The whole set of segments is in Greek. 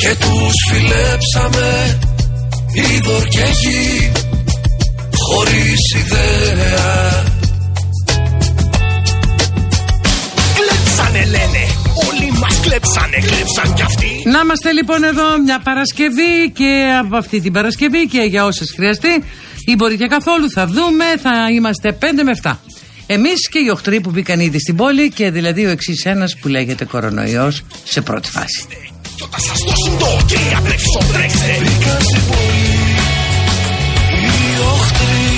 και τους φιλέψαμε είδωρ και γη χωρίς ιδέα. Κλέψανε λένε, όλοι μας κλέψανε, κλέψαν κι αυτοί. Να είμαστε λοιπόν εδώ μια Παρασκευή και από αυτή την Παρασκευή και για όσες χρειαστεί ή μπορεί και καθόλου θα δούμε, θα είμαστε 5 με 7. Εμείς και οι οχτροί που μπήκαν ήδη στην πόλη και δηλαδή ο εξής ένας που λέγεται κορονοϊός σε πρώτη φάση. Κι όταν σας δώσουν το ok, αντρέξω, τρέξτε Μπήκαν στην πόλη οι οχτροί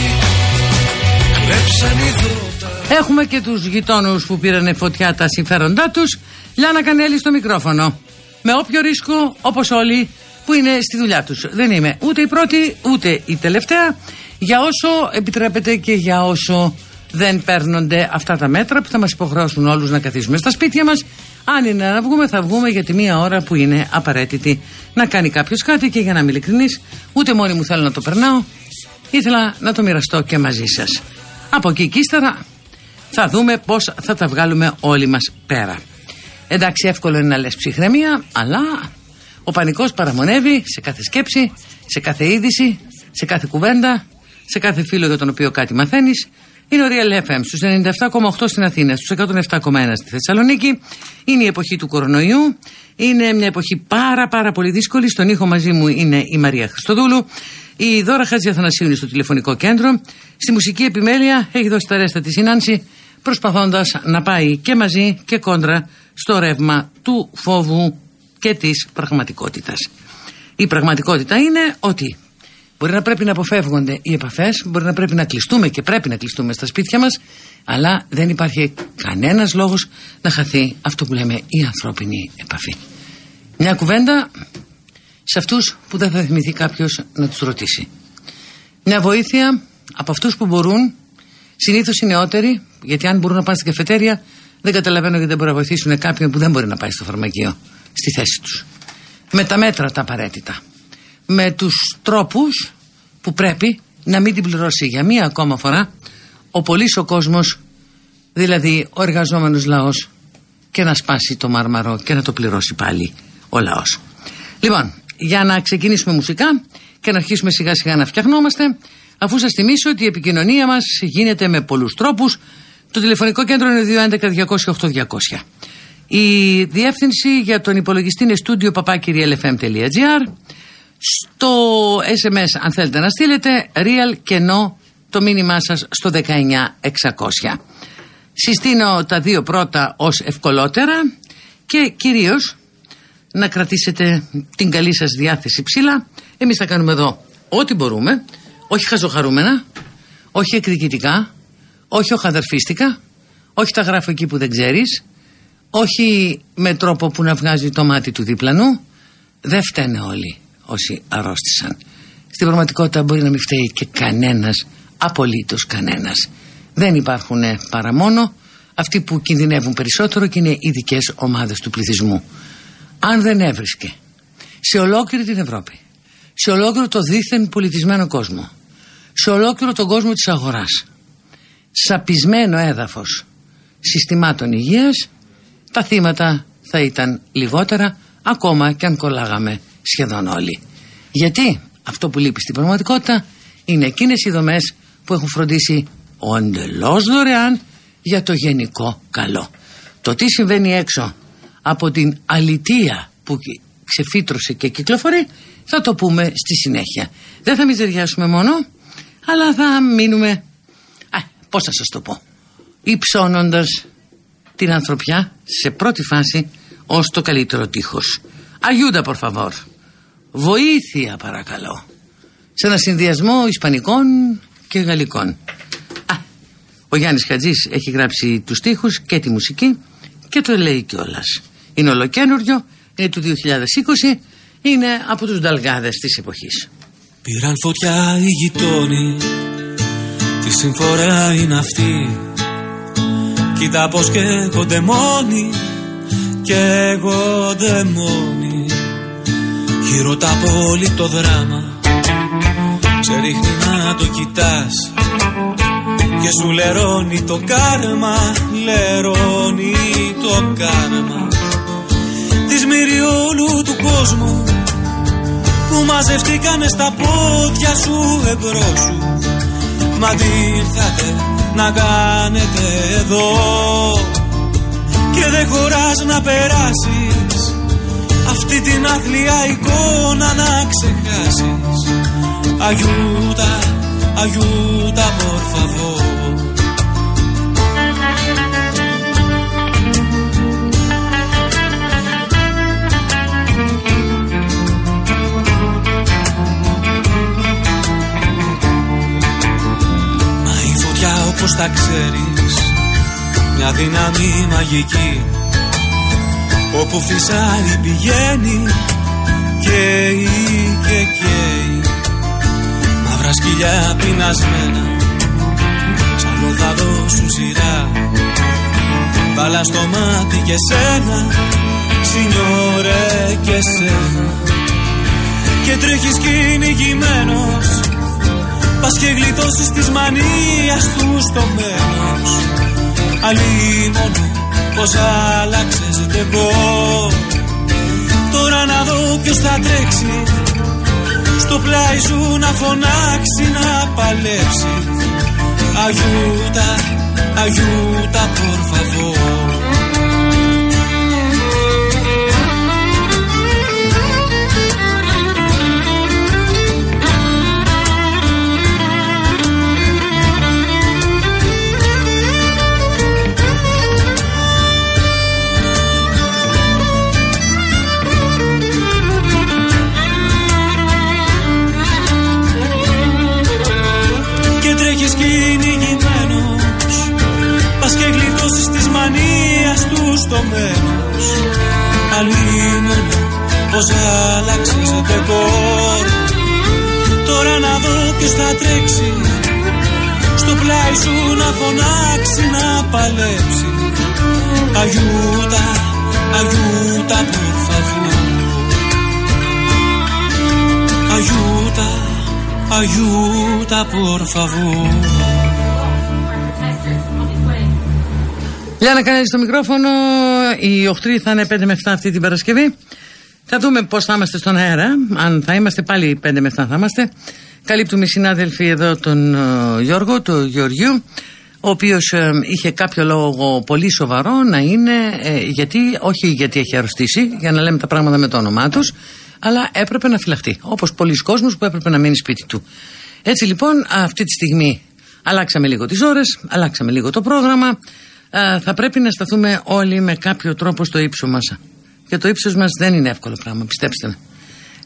κλέψαν υδρότα Έχουμε και τους γειτόνους που πήραν φωτιά τα συμφέροντά τους. Λιάνα Κανέλη στο μικρόφωνο. Με όποιο ρίσκο, όπως όλοι που είναι στη δουλειά τους. Δεν είμαι ούτε η πρώτη, ούτε η τελευταία. Για όσο επιτρέπεται και για όσο δεν παίρνονται αυτά τα μέτρα που θα μας υποχρεώσουν όλους να καθίσουμε στα σπίτια μας. Αν είναι να βγούμε, θα βγούμε για τη μία ώρα που είναι απαραίτητη να κάνει κάποιος κάτι και για να είμαι ειλικρινής, ούτε μόνη μου θέλω να το περνάω. Ήθελα να το μοιραστώ και μαζί σας. Από εκεί και ύστερα θα δούμε πώς θα τα βγάλουμε όλοι μας πέρα. Εντάξει, εύκολο είναι να λες ψυχραιμία, αλλά ο πανικός παραμονεύει σε κάθε σκέψη, σε κάθε είδηση, σε κάθε κουβέντα, σε κάθε φίλο για τον οποίο κάτι μαθαίνεις. Είναι ο Real FM στους 97,8 στην Αθήνα, στους 107,1 στη Θεσσαλονίκη. Είναι η εποχή του κορονοϊού. Είναι μια εποχή πάρα πάρα πολύ δύσκολη. Στον ήχο μαζί μου είναι η Μαρία Χριστοδούλου. Η Δώρα Χατζη Αθανασίου είναι στο τηλεφωνικό κέντρο. Στη μουσική επιμέλεια έχει δώσει τα ρέστα της συνάντηση προσπαθώντας να πάει και μαζί και κόντρα στο ρεύμα του φόβου και της πραγματικότητας. Η πραγματικότητα είναι ότι μπορεί να πρέπει να αποφεύγονται οι επαφές, μπορεί να πρέπει να κλειστούμε και πρέπει να κλειστούμε στα σπίτια μας, αλλά δεν υπάρχει κανένας λόγος να χαθεί αυτό που λέμε η ανθρώπινη επαφή. Μια κουβέντα σε αυτούς που δεν θα θυμηθεί κάποιος να τους ρωτήσει. Μια βοήθεια από αυτούς που μπορούν, συνήθως οι νεότεροι, γιατί αν μπορούν να πάνε στην καφετέρια, δεν καταλαβαίνω γιατί δεν μπορούν να βοηθήσουν κάποιον που δεν μπορεί να πάει στο φαρμακείο στη θέση τους. Με τα μέτρα τα απαραίτητα. Με τους τρόπους που πρέπει να μην την πληρώσει για μία ακόμα φορά ο πολύς ο κόσμος, δηλαδή ο εργαζόμενος λαός και να σπάσει το μάρμαρο και να το πληρώσει πάλι ο λαός. Λοιπόν, για να ξεκινήσουμε μουσικά και να αρχίσουμε σιγά σιγά να φτιαχνόμαστε, αφού σας θυμίσω ότι η επικοινωνία μας γίνεται με πολλούς τρόπους, το τηλεφωνικό κέντρο είναι 211-200-8200. Η διεύθυνση για τον υπολογιστή είναι studio papakirialfm.gr. Στο SMS αν θέλετε να στείλετε real κενό το μήνυμά σας στο 19600. Συστήνω τα δύο πρώτα ως ευκολότερα και κυρίως να κρατήσετε την καλή σας διάθεση ψηλά. Εμείς θα κάνουμε εδώ ό,τι μπορούμε, όχι χαζοχαρούμενα, όχι εκδικητικά, όχι οχαδερφίστικα, όχι τα γράφω εκεί που δεν ξέρεις, όχι με τρόπο που να βγάζει το μάτι του διπλανού. Δεν φταίνε όλοι όσοι αρρώστησαν. Στην πραγματικότητα μπορεί να μην φταίει και κανένας, απολύτως κανένας. Δεν υπάρχουν παρά μόνο αυτοί που κινδυνεύουν περισσότερο και είναι ειδικές ομάδες του πληθυσμού. Αν δεν έβρισκε σε ολόκληρη την Ευρώπη, σε ολόκληρο το δίθεν πολιτισμένο κόσμο, σε ολόκληρο τον κόσμο της αγοράς, σαπισμένο έδαφος συστημάτων υγείας, τα θύματα θα ήταν λιγότερα ακόμα και αν κολλάγαμε σχεδόν όλοι. Γιατί αυτό που λείπει στην πραγματικότητα είναι εκείνες οι δομές που έχουν φροντίσει ο εντελώς δωρεάν για το γενικό καλό. Το τι συμβαίνει έξω από την αλητεία που ξεφύτρωσε και κυκλοφορεί θα το πούμε στη συνέχεια. Δεν θα μιζεριάσουμε μόνο αλλά θα μείνουμε, α, πώς θα σας το πω, υψώνοντας την ανθρωπιά σε πρώτη φάση ως το καλύτερο τείχος. Αγιούντα, por favor. Βοήθεια, παρακαλώ. Σε ένα συνδυασμό Ισπανικών και Γαλλικών. Α, ο Γιάννης Χατζής έχει γράψει τους τείχους και τη μουσική και το λέει κιόλας. Είναι ολοκένουργιο, είναι του 2020, είναι από τους νταλγάδες της εποχής. Πήραν φωτιά οι γειτόνι Τι συμφορά είναι αυτή Κοίτα πως καίγονται μόνοι Καίγονται μόνοι Γύρω τα πόλη το δράμα Ξερίχνει να το κοιτάς Και σου λερώνει το κάρμα Λερώνει το κάρμα Της μυριόλου του κόσμου που μαζευτήκανε στα πόδια σου εμπρός σου. Μα τι ήρθατε να κάνετε εδώ; Και δεν χωράς να περάσεις Αυτή την αθλία εικόνα να ξεχάσεις. Αγιούτα, αγιούτα por favor όπως τα ξέρεις Μια δύναμη μαγική Όπου φυσάει πηγαίνει Καίει και καίει. Μαύρα σκυλιά πεινασμένα Σαν θα δώσουν σειρά. Βάλα στο μάτι και σένα Σινιόρε και σένα. Και τρέχεις κυνηγημένος Πας και γλιτώσεις της μανίας του στο μέρος. Αλλήμον πως άλλαξες και εγώ. Τώρα να δω ποιος θα τρέξει Στο πλάι σου να φωνάξει να παλέψει. Αγιούτα, αγιούτα por favor μεστομένος Αλλήμον πως άλλαξες ντεκόρ Τώρα να δω ποιος θα τρέξει Στο πλάι σου να φωνάξει να παλέψει. Αγιούτα, αγιούτα por favor Αγιούτα, αγιούτα por favor να κάνεις στο μικρόφωνο. Οι οχτροί θα είναι 5 με 7 αυτή την Παρασκευή. Θα δούμε πώς θα είμαστε στον αέρα. Αν θα είμαστε πάλι 5 με 7 θα είμαστε. Καλύπτουμε οι συνάδελφοι εδώ τον uh, Γιώργο, τον Γεωργιού, ο οποίος uh, είχε κάποιο λόγο πολύ σοβαρό να είναι, uh, γιατί, όχι γιατί έχει αρρωστήσει, για να λέμε τα πράγματα με το όνομά τους, αλλά έπρεπε να φυλαχτεί. Όπως πολλοί κόσμοι που έπρεπε να μείνει σπίτι του. Έτσι λοιπόν, αυτή τη στιγμή αλλάξαμε λίγο τις ώρες, αλλάξαμε λίγο το πρόγραμμα θα πρέπει να σταθούμε όλοι με κάποιο τρόπο στο ύψος μας. Και το ύψος μας δεν είναι εύκολο πράγμα πιστέψτε με.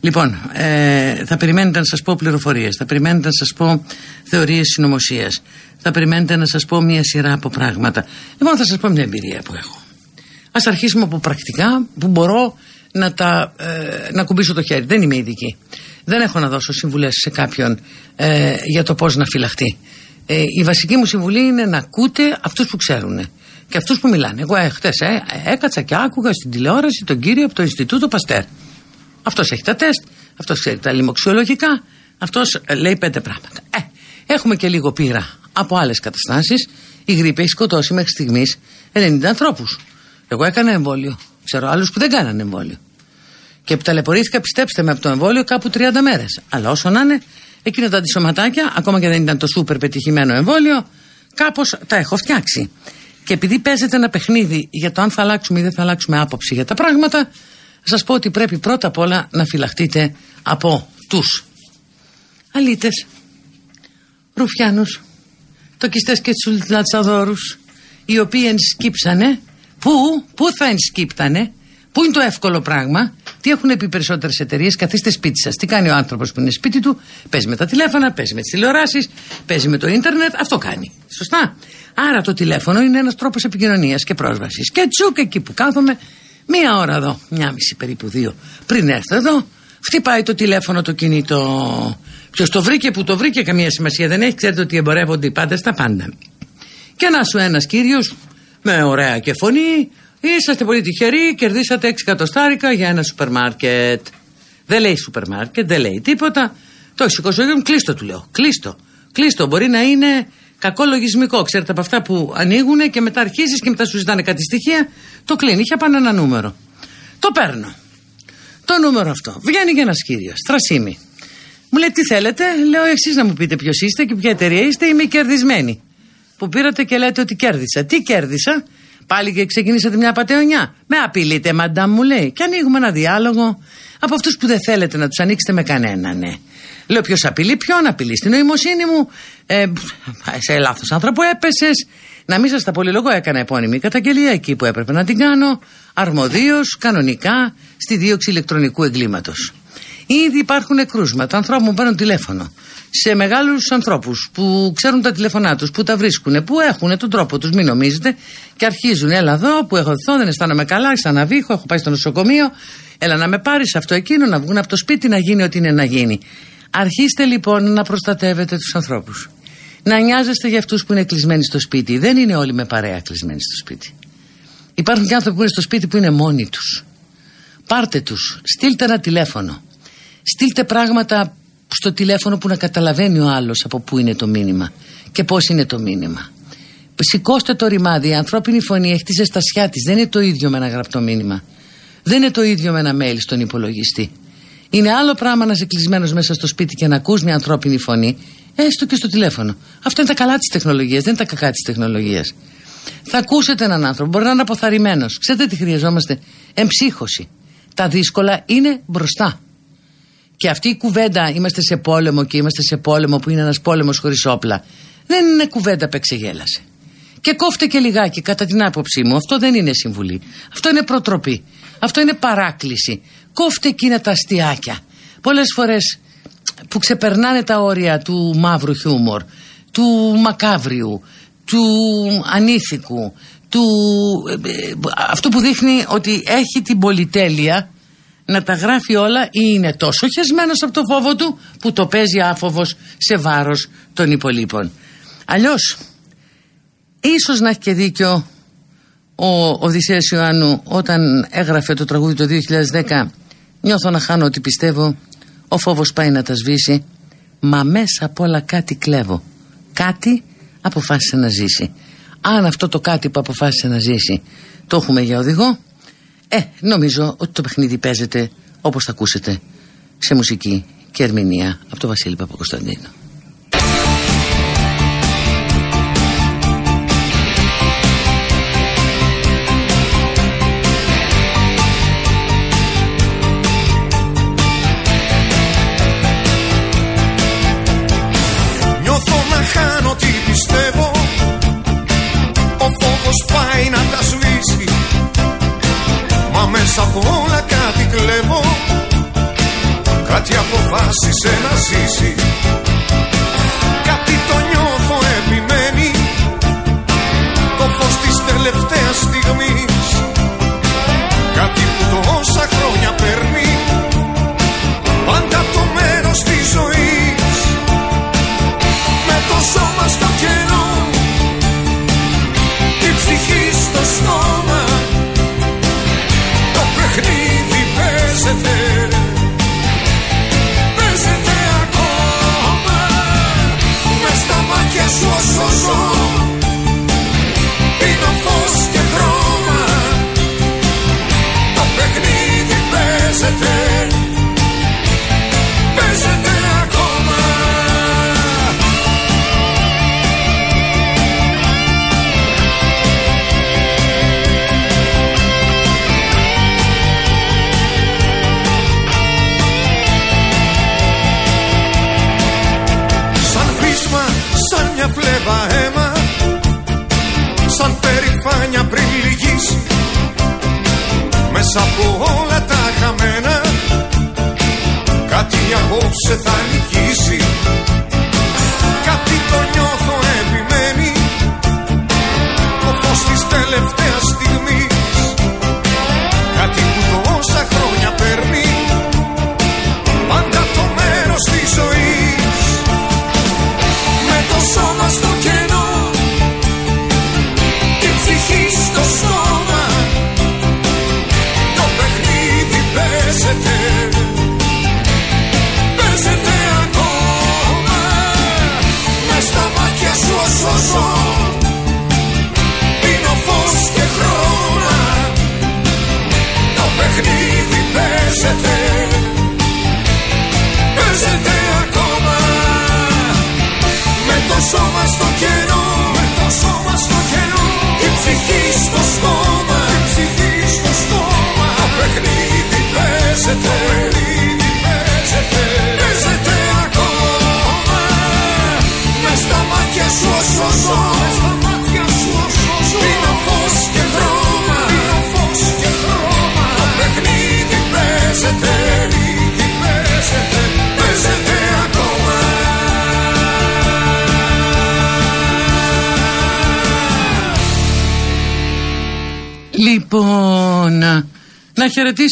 Λοιπόν ε, θα περιμένετε να σας πω πληροφορίες θα περιμένετε να σας πω θεωρίες συνωμοσίας. θα περιμένετε να σας πω μια σειρά από πράγματα. Λοιπόν θα σας πω μια εμπειρία που έχω. Ας αρχίσουμε από πρακτικά που μπορώ να, τα, ε, να κουμπίσω το χέρι. Δεν είμαι ειδική. Δεν έχω να δώσω συμβουλές σε κάποιον ε, για το πώς να φυλαχτεί ε, η βασική μου συμβουλή είναι να ακούτε αυτούς που ξέρουν και αυτούς που μιλάνε. Εγώ ε, χτες ε, έκατσα και άκουγα στην τηλεόραση τον κύριο από το Ινστιτούτο Παστέρ. Αυτός έχει τα τεστ, αυτός ξέρει τα λοιμοξιολογικά, αυτός ε, λέει πέντε πράγματα. Ε, έχουμε και λίγο πείρα από άλλες καταστάσεις. Η γρήπη έχει σκοτώσει μέχρι στιγμής 90 ανθρώπους. Εγώ έκανα εμβόλιο. Ξέρω άλλους που δεν κάνανε εμβόλιο. Και ταλαιπωρήθηκα, πιστέψτε με, από το εμβόλιο κάπου 30 μέρες. Αλλά όσο να είναι, Εκείνα τα αντισωματάκια, ακόμα και δεν ήταν το σούπερ πετυχημένο εμβόλιο, κάπως τα έχω φτιάξει. Και επειδή παίζεται ένα παιχνίδι για το αν θα αλλάξουμε ή δεν θα αλλάξουμε άποψη για τα πράγματα, θα σας πω ότι πρέπει πρώτα απ' όλα να φυλαχτείτε από τους αλήτες, ρουφιάνους, τοκιστές και τσουλτλατσαδόρου, οι οποίοι ενσκύψανε. Πού, πού θα ενσκύπτανε, πού είναι το εύκολο πράγμα, τι έχουν πει περισσότερες εταιρείες, καθίστε σπίτι σας. Τι κάνει ο άνθρωπος που είναι σπίτι του, παίζει με τα τηλέφωνα, παίζει με τις τηλεοράσεις, παίζει με το ίντερνετ, αυτό κάνει. Σωστά. Άρα το τηλέφωνο είναι ένας τρόπος επικοινωνίας και πρόσβασης. Και τσούκ εκεί που κάθομαι, Μία ώρα εδώ, μια μισή περίπου δύο. Πριν έρθω εδώ, χτυπάει το τηλέφωνο το κινητό. Ποιος το βρήκε, που το βρήκε, καμία σημασία δεν έχει. Ξέρετε ότι εμπορεύονται οι πάντες στα πάντα. Και να σου ένας κύριος με ωραία και φωνή, είσαστε πολύ τυχεροί, κερδίσατε 6 εκατοστάρικα για ένα σούπερ μάρκετ. Δεν λέει σούπερ μάρκετ, δεν λέει τίποτα. Το έχει σηκώσει ο κλείστο του λέω. Κλείστο. Κλείστο. Μπορεί να είναι κακό λογισμικό. Ξέρετε από αυτά που ανοίγουν και μετά αρχίζεις και μετά σου ζητάνε κάτι στοιχεία. Το κλείνει. Είχε πάνω ένα νούμερο. Το παίρνω. Το νούμερο αυτό. Βγαίνει και ένας κύριος. Στρασίμη. Μου λέει τι θέλετε; Λέω εσείς να μου πείτε ποιος είστε και ποια εταιρεία είστε. Είμαι κερδισμένη. Που πήρατε και λέτε ότι κέρδισα. Τι κέρδισα; Πάλι και ξεκινήσατε μια πατεωνιά. Με απειλείτε, μαντάμ μου λέει. Και ανοίγουμε ένα διάλογο από αυτούς που δεν θέλετε να τους ανοίξετε με κανένα, ναι. Λέω ποιος απειλεί, ποιον απειλεί. Στην νοημοσύνη μου, ε, σε λάθος άνθρωπο έπεσες. Να μην σας τα πολυλογώ, έκανα επώνυμη καταγγελία εκεί που έπρεπε να την κάνω. Αρμοδίω, κανονικά, στη δίωξη ηλεκτρονικού εγκλήματος. Ήδη υπάρχουν κρούσματα ανθρώπων που παίρνουν τηλέφωνο σε μεγάλους ανθρώπους που ξέρουν τα τηλέφωνά τους, που τα βρίσκουν, που έχουν τον τρόπο τους, μην νομίζετε, και αρχίζουν. Έλα εδώ που έχω δεθώ, δεν αισθάνομαι καλά, ξαναβήχω, έχω πάει στο νοσοκομείο. Έλα να με πάρεις αυτό εκείνο, να βγουν από το σπίτι, να γίνει ό,τι είναι να γίνει. Αρχίστε λοιπόν να προστατεύετε τους ανθρώπους. Να νοιάζεστε για αυτούς που είναι κλεισμένοι στο σπίτι. Δεν είναι όλοι με παρέα κλεισμένοι στο σπίτι. Υπάρχουν και άνθρωποι που είναι στο σπίτι που είναι μόνοι τους. Πάρτε τους, στείλτε ένα τηλέφωνο. Στείλτε πράγματα στο τηλέφωνο που να καταλαβαίνει ο άλλος από πού είναι το μήνυμα και πώς είναι το μήνυμα. Σηκώστε το ρημάδι. Η ανθρώπινη φωνή έχει τη ζεστασιά της. Δεν είναι το ίδιο με ένα γραπτό μήνυμα. Δεν είναι το ίδιο με ένα mail στον υπολογιστή. Είναι άλλο πράγμα να είσαι κλεισμένος μέσα στο σπίτι και να ακούς μια ανθρώπινη φωνή, έστω και στο τηλέφωνο. Αυτό είναι τα καλά της τεχνολογίας, δεν είναι τα κακά της τεχνολογίας. Θα ακούσετε έναν άνθρωπο, μπορεί να είναι αποθαρρυμένος. Ξέρετε τι χρειαζόμαστε, εμψύχωση. Τα δύσκολα είναι μπροστά. Και αυτή η κουβέντα, είμαστε σε πόλεμο και είμαστε σε πόλεμο που είναι ένας πόλεμος χωρίς όπλα, δεν είναι κουβέντα που εξεγέλασε. Και κόφτε και λιγάκι, κατά την άποψή μου. Αυτό δεν είναι συμβουλή. Αυτό είναι προτροπή. Αυτό είναι παράκληση. Κόφτε εκείνα τα αστιάκια. Πολλές φορές που ξεπερνάνε τα όρια του μαύρου χιούμορ, του μακάβριου, του ανήθικου, του, ε, ε, αυτό που δείχνει ότι έχει την πολυτέλεια να τα γράφει όλα ή είναι τόσο χεσμένος από το φόβο του που το παίζει άφοβος σε βάρος των υπολείπων. Αλλιώς, ίσως να έχει και δίκιο ο Οδυσσέας Ιωάννου όταν έγραφε το τραγούδι το 2010 νιώθω να χάνω ότι πιστεύω ο φόβος πάει να τα σβήσει μα μέσα απ' όλα κάτι κλέβω κάτι αποφάσισε να ζήσει αν αυτό το κάτι που αποφάσισε να ζήσει το έχουμε για οδηγό ε νομίζω ότι το παιχνίδι παίζεται όπως θα ακούσετε σε μουσική και ερμηνεία από τον Βασίλη Παπακοσταντίνο αποφάσισε να ζήσει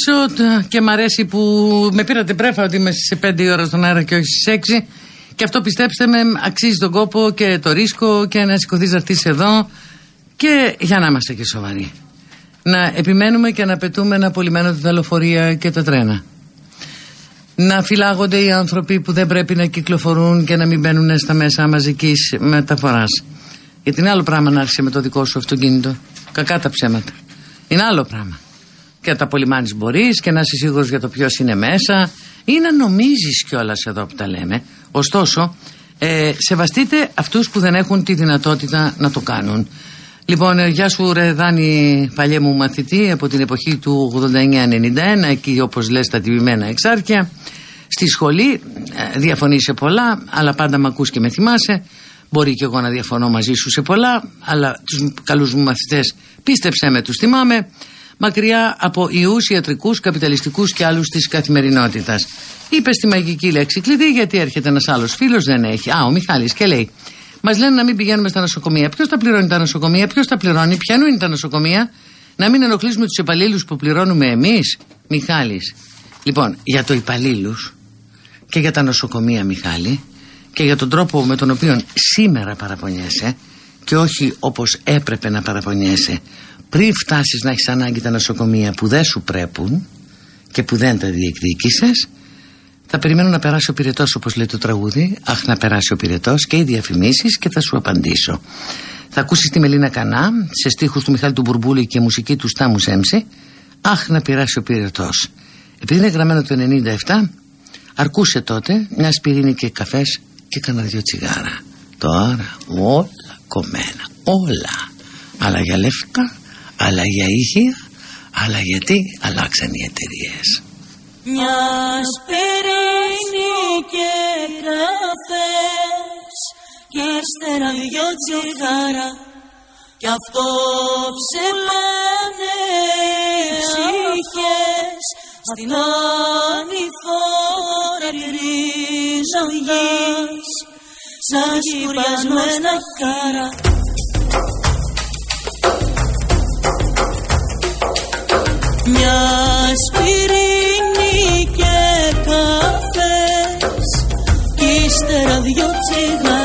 να χαιρετήσω και μ' αρέσει που με πήρατε πρέφα ότι είμαι στις 5 ώρα στον αέρα και όχι στις 6. Και αυτό πιστέψτε με, αξίζει τον κόπο και το ρίσκο και να σηκωθείς να έρθεις εδώ. Και για να είμαστε και σοβαροί. Να επιμένουμε και να πετούμε ένα απολυμμένο τα λεωφορεία και τα τρένα. Να φυλάγονται οι άνθρωποι που δεν πρέπει να κυκλοφορούν και να μην μπαίνουν στα μέσα μαζικής μεταφοράς. Γιατί είναι άλλο πράγμα να έρθει με το δικό σου αυτοκίνητο. Κακά τα ψέματα. Είναι άλλο πράγμα. Και τα πολυμάνεις μπορείς και να είσαι σίγουρος για το ποιος είναι μέσα ή να νομίζεις κιόλας εδώ που τα λέμε. Ωστόσο, ε, σεβαστείτε αυτούς που δεν έχουν τη δυνατότητα να το κάνουν. Λοιπόν, ε, γεια σου ρε Δάνη παλιέ μου μαθητή από την εποχή του 89-91 εκεί όπως λες τα τυπημένα εξάρκεια στη σχολή ε, διαφωνεί σε πολλά αλλά πάντα με ακούς και με θυμάσαι μπορεί και εγώ να διαφωνώ μαζί σου σε πολλά αλλά τους καλούς μου μαθητές πίστεψέ με τους θυμάμαι μακριά από ιούς, ιατρικούς, καπιταλιστικούς και άλλους της καθημερινότητας είπε στη μαγική λέξη κλειδί γιατί έρχεται ένας άλλος φίλος δεν έχει α ο Μιχάλης και λέει Μας λένε να μην πηγαίνουμε στα νοσοκομεία. Ποιος τα πληρώνει τα νοσοκομεία, ποιος τα πληρώνει, ποιανού είναι τα νοσοκομεία; Να μην ενοχλήσουμε τους υπαλλήλους που πληρώνουμε εμείς. Μιχάλης. Λοιπόν, για το υπαλλήλους και για τα νοσοκομεία, Μιχάλη, και για τον τρόπο με τον οποίο σήμερα παραπονιέσαι και όχι όπως έπρεπε να παραπονιέσαι πριν φτάσεις να έχεις ανάγκη τα νοσοκομεία που δεν σου πρέπουν και που δεν τα διεκδίκησες θα περιμένω να περάσει ο πυρετός, όπως λέει το τραγούδι. Αχ, να περάσει ο πυρετός και οι διαφημίσεις και θα σου απαντήσω. Θα ακούσεις τη Μελίνα Κανά σε στίχους του Μιχάλη του Μπουρμπούλη και μουσική του Στάμου Σέμψη. Αχ, να περάσει ο πυρετός. Επειδή είναι γραμμένο το 97, αρκούσε τότε μια σπιρίνη και καφές και κανένα δυο τσιγάρα. Τώρα όλα κομμένα. Όλα. Αλλά για λεύκα, αλλά για ηχεία, αλλά γιατί αλλάξαν οι εταιρείες. Μιας σπιρίνη και καφές και ύστερα δυο τσιγάρα κι αυτό ψελάνε ψυχές στην ανηφόρα ρίζα γης σαν σκουριασμένα χάρα Μια σπιρίνη και καφές. Κι ύστερα δυο τσιγάρα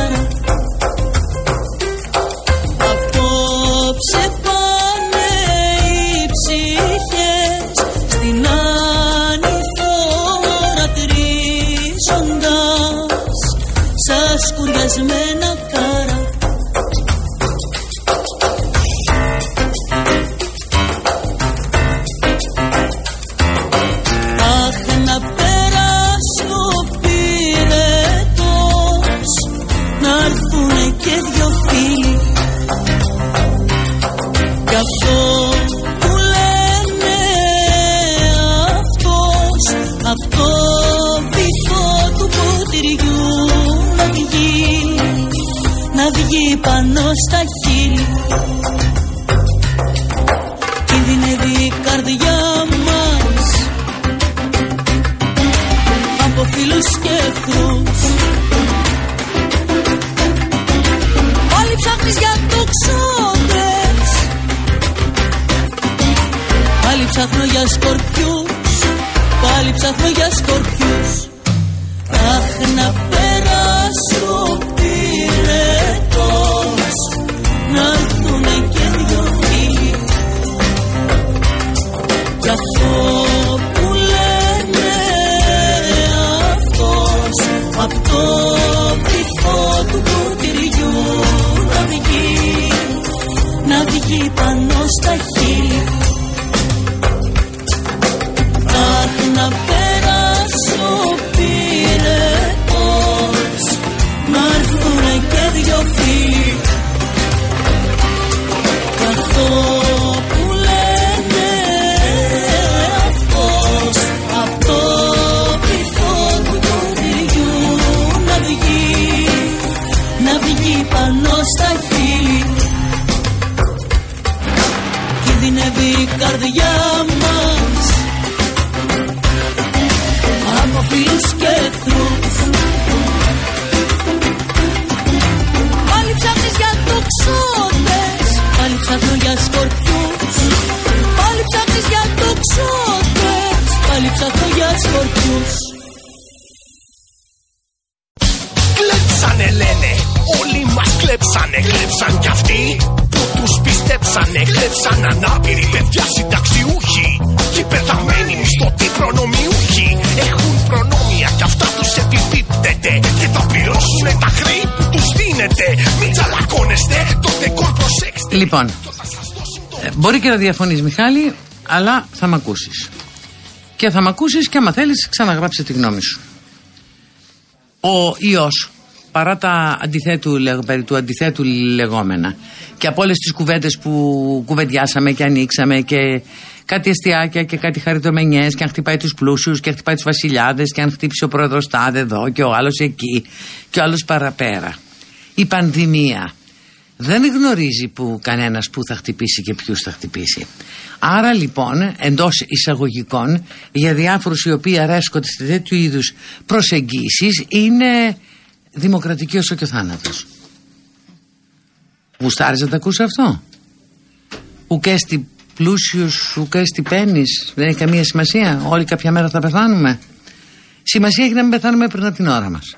στα χείλη. Κινδυνεύει η καρδιά μας. Από φίλους και εχθρούς. Πάλι ψάχνεις για τοξότες Πάλι ψάχνω για σκορπιούς. Πάλι ψάχνω για σκορπιούς. Αχ να αυτό που λένε αυτός Απ' το βυθό του ποτηριού να βγει Να βγει πάνω στα χείλη για τις φορτούς Κλέψανε λένε, όλοι μας κλέψανε. Κλέψαν κι αυτοί που τους πιστέψανε. Κλέψαν ανάπηροι παιδιά συνταξιούχοι Και οι πεθαμένοι μισθωτοί προνομιούχοι. Έχουν προνόμια κι αυτά τους επιπίπτεται Και θα πληρώσουνε τα χρέη που τους δίνετε Μην τσαλακώνεστε, το δεκόρ προσέξτε. Λοιπόν, ε, μπορεί και να διαφωνείς Μιχάλη, αλλά θα μ' ακούσεις. Και θα μ' ακούσεις και άμα θέλεις ξαναγράψε τη γνώμη σου. Ο ιός, παρά τα αντιθέτου, λεγ- περί του αντιθέτου λεγόμενα και από όλες τις κουβέντες που κουβεντιάσαμε και ανοίξαμε και κάτι εστιάκια και κάτι χαριτομενιές και αν χτυπάει τους πλούσιους και αν χτυπάει τους βασιλιάδες και αν χτύψει ο πρόεδρος τάδε εδώ και ο άλλος εκεί και ο άλλος παραπέρα. Η πανδημία δεν γνωρίζει που κανένας που θα χτυπήσει και ποιους θα χτυπήσει. Άρα λοιπόν εντός εισαγωγικών για διάφορους οι οποίοι αρέσκονται σε τέτοιου είδους προσεγγίσεις είναι δημοκρατική όσο και ο θάνατος. Γουστάρεις να τα ακούσει αυτό; Ουκέστη πλούσιος, ουκέστη πένις, δεν έχει καμία σημασία. Όλοι κάποια μέρα θα πεθάνουμε. Σημασία έχει να μην πεθάνουμε πριν από την ώρα μας.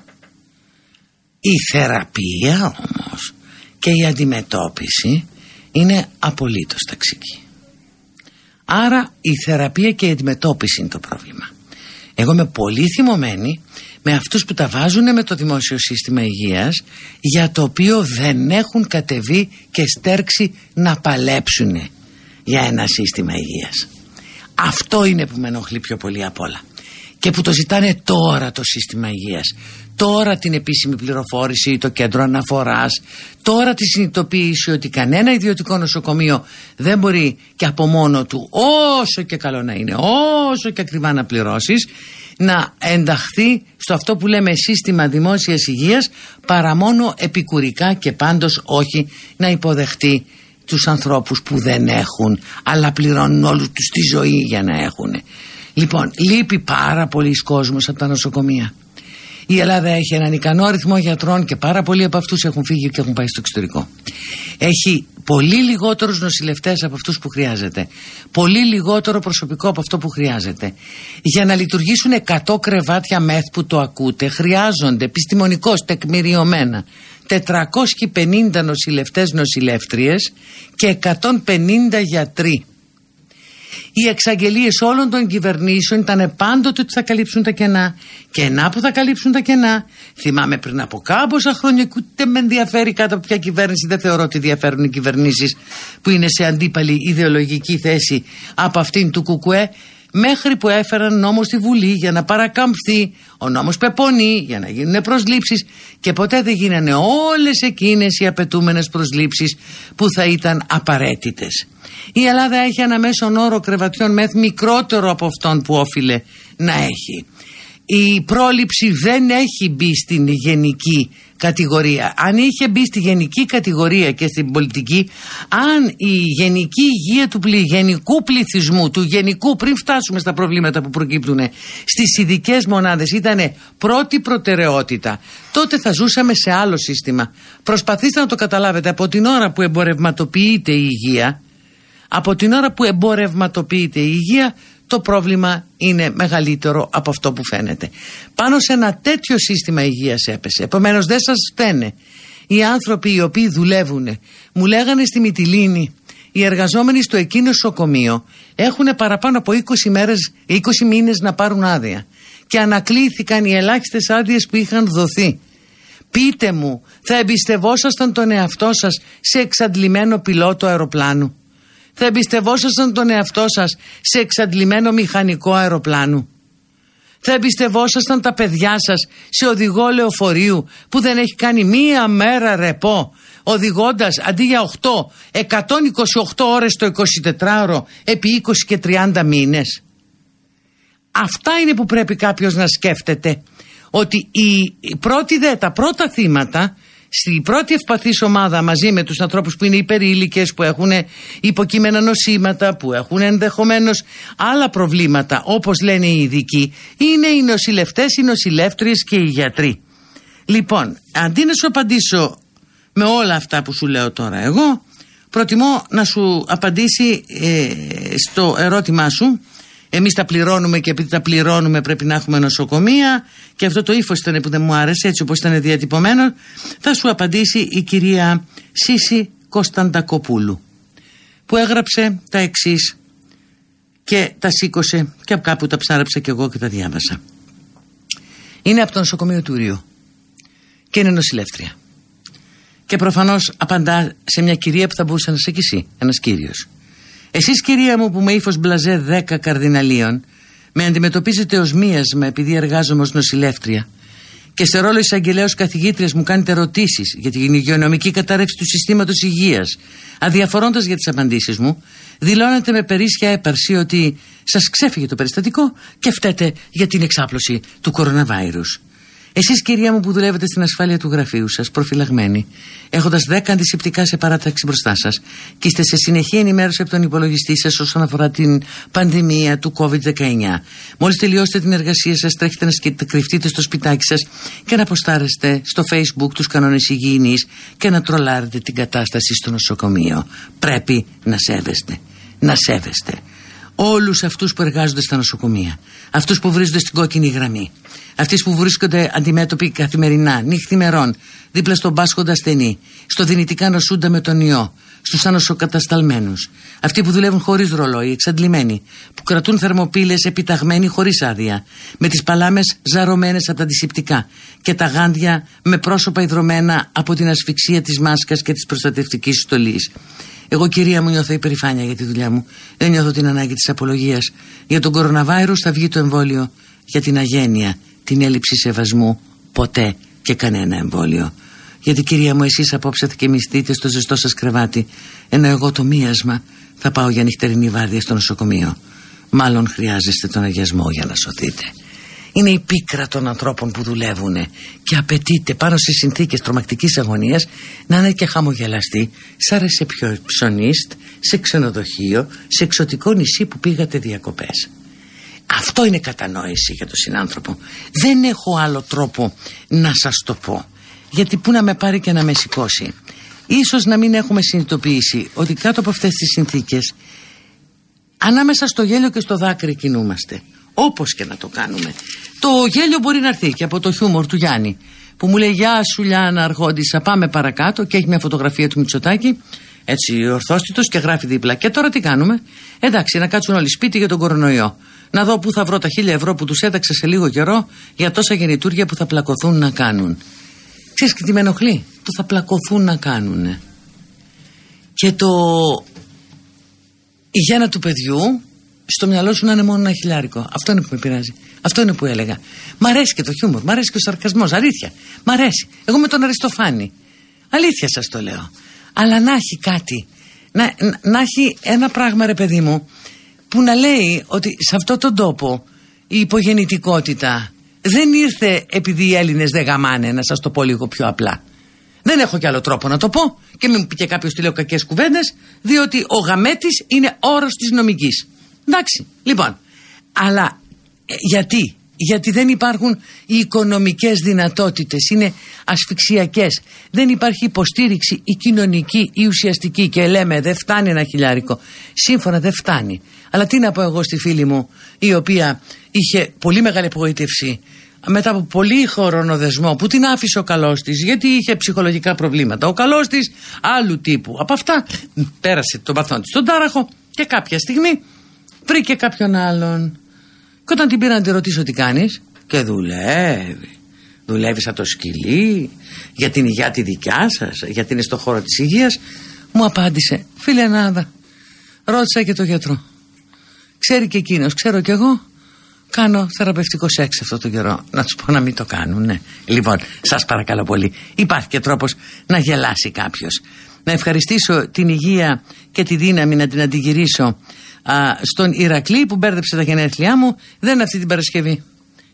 Η θεραπεία όμως και η αντιμετώπιση είναι απολύτως ταξική. Άρα η θεραπεία και η αντιμετώπιση είναι το πρόβλημα. Εγώ είμαι πολύ θυμωμένη με αυτούς που τα βάζουν με το δημόσιο σύστημα υγείας για το οποίο δεν έχουν κατεβεί και στέρξει να παλέψουν για ένα σύστημα υγείας. Αυτό είναι που με ενοχλεί πιο πολύ απ' όλα. Και που το ζητάνε τώρα το σύστημα υγείας. Τώρα την επίσημη πληροφόρηση, το κέντρο αναφοράς. Τώρα τη συνειδητοποίηση ότι κανένα ιδιωτικό νοσοκομείο δεν μπορεί και από μόνο του όσο και καλό να είναι, όσο και ακριβά να πληρώσεις να ενταχθεί στο αυτό που λέμε σύστημα δημόσιας υγείας παρά μόνο επικουρικά και πάντως όχι να υποδεχτεί τους ανθρώπους που δεν έχουν αλλά πληρώνουν όλους τους τη ζωή για να έχουν. Λοιπόν, λείπει πάρα πολλοί κόσμος από τα νοσοκομεία. Η Ελλάδα έχει έναν ικανό αριθμό γιατρών και πάρα πολλοί από αυτούς έχουν φύγει και έχουν πάει στο εξωτερικό. Έχει πολύ λιγότερους νοσηλευτές από αυτούς που χρειάζεται. Πολύ λιγότερο προσωπικό από αυτό που χρειάζεται. Για να λειτουργήσουν 100 κρεβάτια μεθ που το ακούτε χρειάζονται επιστημονικώς τεκμηριωμένα 450 νοσηλευτές νοσηλεύτριες και 150 γιατροί. Οι εξαγγελίες όλων των κυβερνήσεων ήταν πάντοτε ότι θα καλύψουν τα κενά. Κενά που θα καλύψουν τα κενά. Θυμάμαι πριν από κάμποσα χρόνια και ούτε με ενδιαφέρει κάτω από ποια κυβέρνηση. Δεν θεωρώ ότι διαφέρουν οι κυβερνήσεις που είναι σε αντίπαλη ιδεολογική θέση από αυτήν του Κουκουέ. Μέχρι που έφεραν νόμο στη Βουλή για να παρακαμφθεί ο νόμος Πεπονή για να γίνουν προσλήψεις και ποτέ δεν γίνανε όλες εκείνες οι απαιτούμενες προσλήψεις που θα ήταν απαραίτητες. Η Ελλάδα έχει ένα μέσον όρο κρεβατιών μεθ μικρότερο από αυτόν που όφιλε να έχει. Η πρόληψη δεν έχει μπει στην γενική κατηγορία. Αν είχε μπει στη γενική κατηγορία και στην πολιτική, αν η γενική υγεία του πλη, γενικού πληθυσμού, του γενικού, πριν φτάσουμε στα προβλήματα που προκύπτουν στις ειδικές μονάδες, ήταν πρώτη προτεραιότητα, τότε θα ζούσαμε σε άλλο σύστημα. Προσπαθήστε να το καταλάβετε από την ώρα που εμπορευματοποιείται η υγεία, από την ώρα που εμπορευματοποιείται η υγεία το πρόβλημα είναι μεγαλύτερο από αυτό που φαίνεται. Πάνω σε ένα τέτοιο σύστημα υγείας έπεσε. Επομένως δεν σας φταίνε οι άνθρωποι οι οποίοι δουλεύουν. Μου λέγανε στη Μυτιλίνη οι εργαζόμενοι στο εκείνο νοσοκομείο έχουν παραπάνω από 20, μέρες, 20 μήνες να πάρουν άδεια και ανακλήθηκαν οι ελάχιστες άδειες που είχαν δοθεί. Πείτε μου, θα εμπιστευόσασταν τον εαυτό σας σε εξαντλημένο πιλότο αεροπλάνου; Θα εμπιστευόσασταν τον εαυτό σας σε εξαντλημένο μηχανικό αεροπλάνου. Θα εμπιστευόσασταν τα παιδιά σας σε οδηγό λεωφορείου που δεν έχει κάνει μία μέρα ρεπό οδηγώντας αντί για 8, 128 ώρες το 24ωρο επί 20 και 30 μήνες. Αυτά είναι που πρέπει κάποιος να σκέφτεται ότι η πρώτη δε, τα πρώτα θύματα στη πρώτη ευπαθής ομάδα μαζί με τους ανθρώπους που είναι υπερήλικες, που έχουν υποκείμενα νοσήματα, που έχουν ενδεχομένως άλλα προβλήματα όπως λένε οι ειδικοί, είναι οι νοσηλευτές, οι νοσηλεύτριες και οι γιατροί. Λοιπόν, αντί να σου απαντήσω με όλα αυτά που σου λέω τώρα εγώ, προτιμώ να σου απαντήσει ε, στο ερώτημά σου Εμείς τα πληρώνουμε και επειδή τα πληρώνουμε πρέπει να έχουμε νοσοκομεία. Και αυτό το ύφος ήταν που δεν μου άρεσε, έτσι όπως ήταν διατυπωμένο. Θα σου απαντήσει η κυρία Σύση Κωνσταντακοπούλου, που έγραψε τα εξής και τα σήκωσε και από κάπου τα ψάρεψα και εγώ και τα διάβασα. Είναι από το νοσοκομείο του Ρίου και είναι νοσηλεύτρια. Και προφανώς απαντά σε μια κυρία που θα μπορούσε να είσαι κι εσύ, ένας κύριος. Εσείς, κυρία μου, που με ύφος μπλαζέ 10 καρδιναλίων, με αντιμετωπίζετε ως μίασμα επειδή εργάζομαι ως νοσηλεύτρια και σε ρόλο εισαγγελέα καθηγήτριας μου κάνετε ερωτήσεις για την υγειονομική κατάρρευση του συστήματος υγείας, αδιαφορώντας για τις απαντήσεις μου, δηλώνετε με περίσσια έπαρση ότι σας ξέφυγε το περιστατικό και φταίτε για την εξάπλωση του κοροναβάιρους. Εσείς, κυρία μου, που δουλεύετε στην ασφάλεια του γραφείου σας, προφυλαγμένοι, έχοντας 10 αντισηπτικά σε παράταξη μπροστά σας και είστε σε συνεχή ενημέρωση από τον υπολογιστή σας όσον αφορά την πανδημία του COVID-19. Μόλις τελειώσετε την εργασία σας, τρέχετε να κρυφτείτε στο σπιτάκι σας και να αποστάρεστε στο Facebook τους κανόνες υγιεινής και να τρολάρετε την κατάσταση στο νοσοκομείο. Πρέπει να σέβεστε. Να σέβεστε όλους αυτούς που εργάζονται στα νοσοκομεία, αυτούς που βρίσκονται στην κόκκινη γραμμή, αυτοί που βρίσκονται αντιμέτωποι καθημερινά, νύχθημερών, δίπλα στον πάσχοντα ασθενή, στο δυνητικά νοσούντα με τον ιό, στους ανοσοκατασταλμένους, αυτοί που δουλεύουν χωρίς ρολόι, εξαντλημένοι, που κρατούν θερμοπύλες επιταγμένοι χωρίς άδεια, με τις παλάμες ζαρωμένες από τα αντισηπτικά και τα γάντια με πρόσωπα ιδρωμένα από την ασφυξία της μάσκας και της προστατευτικής στολής. Εγώ, κυρία μου, νιώθω υπερηφάνεια για τη δουλειά μου. Δεν νιώθω την ανάγκη της απολογίας. Για τον κοροναβάιρους θα βγει το εμβόλιο. Για την αγένεια, την έλλειψη σεβασμού, ποτέ και κανένα εμβόλιο. Γιατί, κυρία μου, εσείς απόψε θα και μυστείτε στο ζεστό σας κρεβάτι, ενώ εγώ το μίασμα θα πάω για νυχτερινή βάρδια στο νοσοκομείο. Μάλλον χρειάζεστε τον αγιασμό για να σωθείτε είναι η πίκρα των ανθρώπων που δουλεύουν και απαιτείται πάνω σε συνθήκες τρομακτικής αγωνίας να είναι και χαμογελαστή σαν ρεσεπιοψονίστ σε ξενοδοχείο, σε εξωτικό νησί που πήγατε διακοπές. Αυτό είναι κατανόηση για τον συνάνθρωπο. Δεν έχω άλλο τρόπο να σας το πω. Γιατί πού να με πάρει και να με σηκώσει. Ίσως να μην έχουμε συνειδητοποιήσει ότι κάτω από αυτές τις συνθήκες ανάμεσα στο γέλιο και στο δάκρυ κινούμαστε. Όπως και να το κάνουμε. Το γέλιο μπορεί να έρθει και από το χιούμορ του Γιάννη που μου λέει Γεια σου Λιάννα Αργόντισσα πάμε παρακάτω και έχει μια φωτογραφία του Μητσοτάκη έτσι ορθόστητος και γράφει δίπλα και τώρα τι κάνουμε; Εντάξει να κάτσουν όλοι σπίτι για τον κορονοϊό να δω πού θα βρω τα χίλια ευρώ που τους έταξα σε λίγο καιρό για τόσα γεννητούρια που θα πλακωθούν να κάνουν ξέρεις και τι με ενοχλεί; Το θα πλακωθούν να κάνουν και το η γέννα του παιδιού στο μυαλό σου να είναι μόνο ένα χιλιάρικο. Αυτό είναι που με πειράζει. Αυτό είναι που έλεγα. Μ' αρέσει και το χιούμορ, μ' αρέσει και ο σαρκασμός. Αλήθεια. Μ' αρέσει. Εγώ με τον Αριστοφάνη. Αλήθεια σας το λέω. Αλλά να έχει κάτι. Να, να, έχει ένα πράγμα, ρε παιδί μου, που να λέει ότι σε αυτόν τον τόπο η υπογεννητικότητα δεν ήρθε επειδή οι Έλληνες δεν γαμάνε, να σας το πω λίγο πιο απλά. Δεν έχω κι άλλο τρόπο να το πω και μην μου πει και κάποιος τι λέω κακές κουβέντες, διότι ο γαμέτης είναι όρος της νομικής. Εντάξει, λοιπόν. Αλλά ε, γιατί, γιατί δεν υπάρχουν οι οικονομικές δυνατότητες, είναι ασφυξιακές. Δεν υπάρχει υποστήριξη η κοινωνική, η ουσιαστική και λέμε δεν φτάνει ένα χιλιάρικο. Σύμφωνα δεν φτάνει. Αλλά τι να πω εγώ στη φίλη μου η οποία είχε πολύ μεγάλη απογοήτευση μετά από πολύ χρονοδεσμό που την άφησε ο καλός της γιατί είχε ψυχολογικά προβλήματα. Ο καλός της άλλου τύπου. Από αυτά πέρασε τον παθόν της στον τάραχο και κάποια στιγμή βρήκε κάποιον άλλον. Και όταν την πήρα να τη ρωτήσω τι κάνεις και δουλεύει. Δουλεύεις σαν το σκυλί για την υγεία τη δικιά σας, γιατί είναι στο χώρο της υγείας. Μου απάντησε, φίλε Νάδα, ρώτησα και το γιατρό. Ξέρει και εκείνος, ξέρω κι εγώ, κάνω θεραπευτικό σεξ αυτό το καιρό. Να τους πω να μην το κάνουν, ναι. Λοιπόν, σας παρακαλώ πολύ, υπάρχει και τρόπος να γελάσει κάποιος. Να ευχαριστήσω την υγεία και τη δύναμη να την αντιγυρίσω στον Ηρακλή που μπέρδεψε τα γενέθλιά μου. Δεν είναι αυτή την Παρασκευή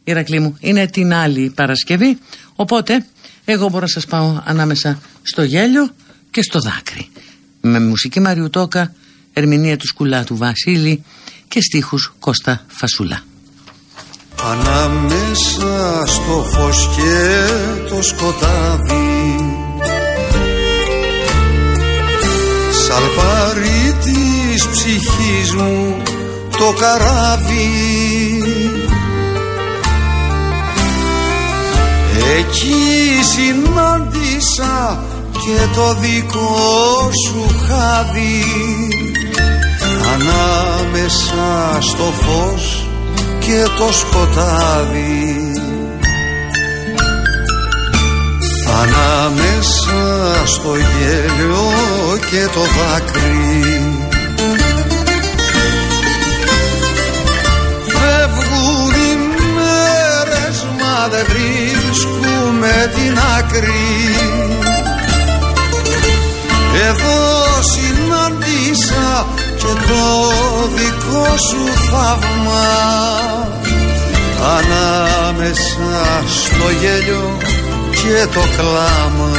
Ηρακλή μου. Είναι την άλλη Παρασκευή. Οπότε εγώ μπορώ να σας πάω ανάμεσα στο γέλιο και στο δάκρυ. Με μουσική Μαριουτόκα ερμηνεία του Σκουλά του Βασίλη και στίχους Κώστα Φασούλα. Ανάμεσα στο φως και το σκοτάδι Σαλπάρι της ψυχής μου το το καράβι. Εκεί συνάντησα και το δικό σου χάδι. Ανάμεσα στο φως και το σκοτάδι Ανάμεσα στο γέλιο και το δάκρυ. Φεύγουν οι μέρες μα δεν βρίσκουμε την άκρη. Εδώ συνάντησα και το δικό σου θαύμα. Ανάμεσα στο γέλιο και το κλάμα.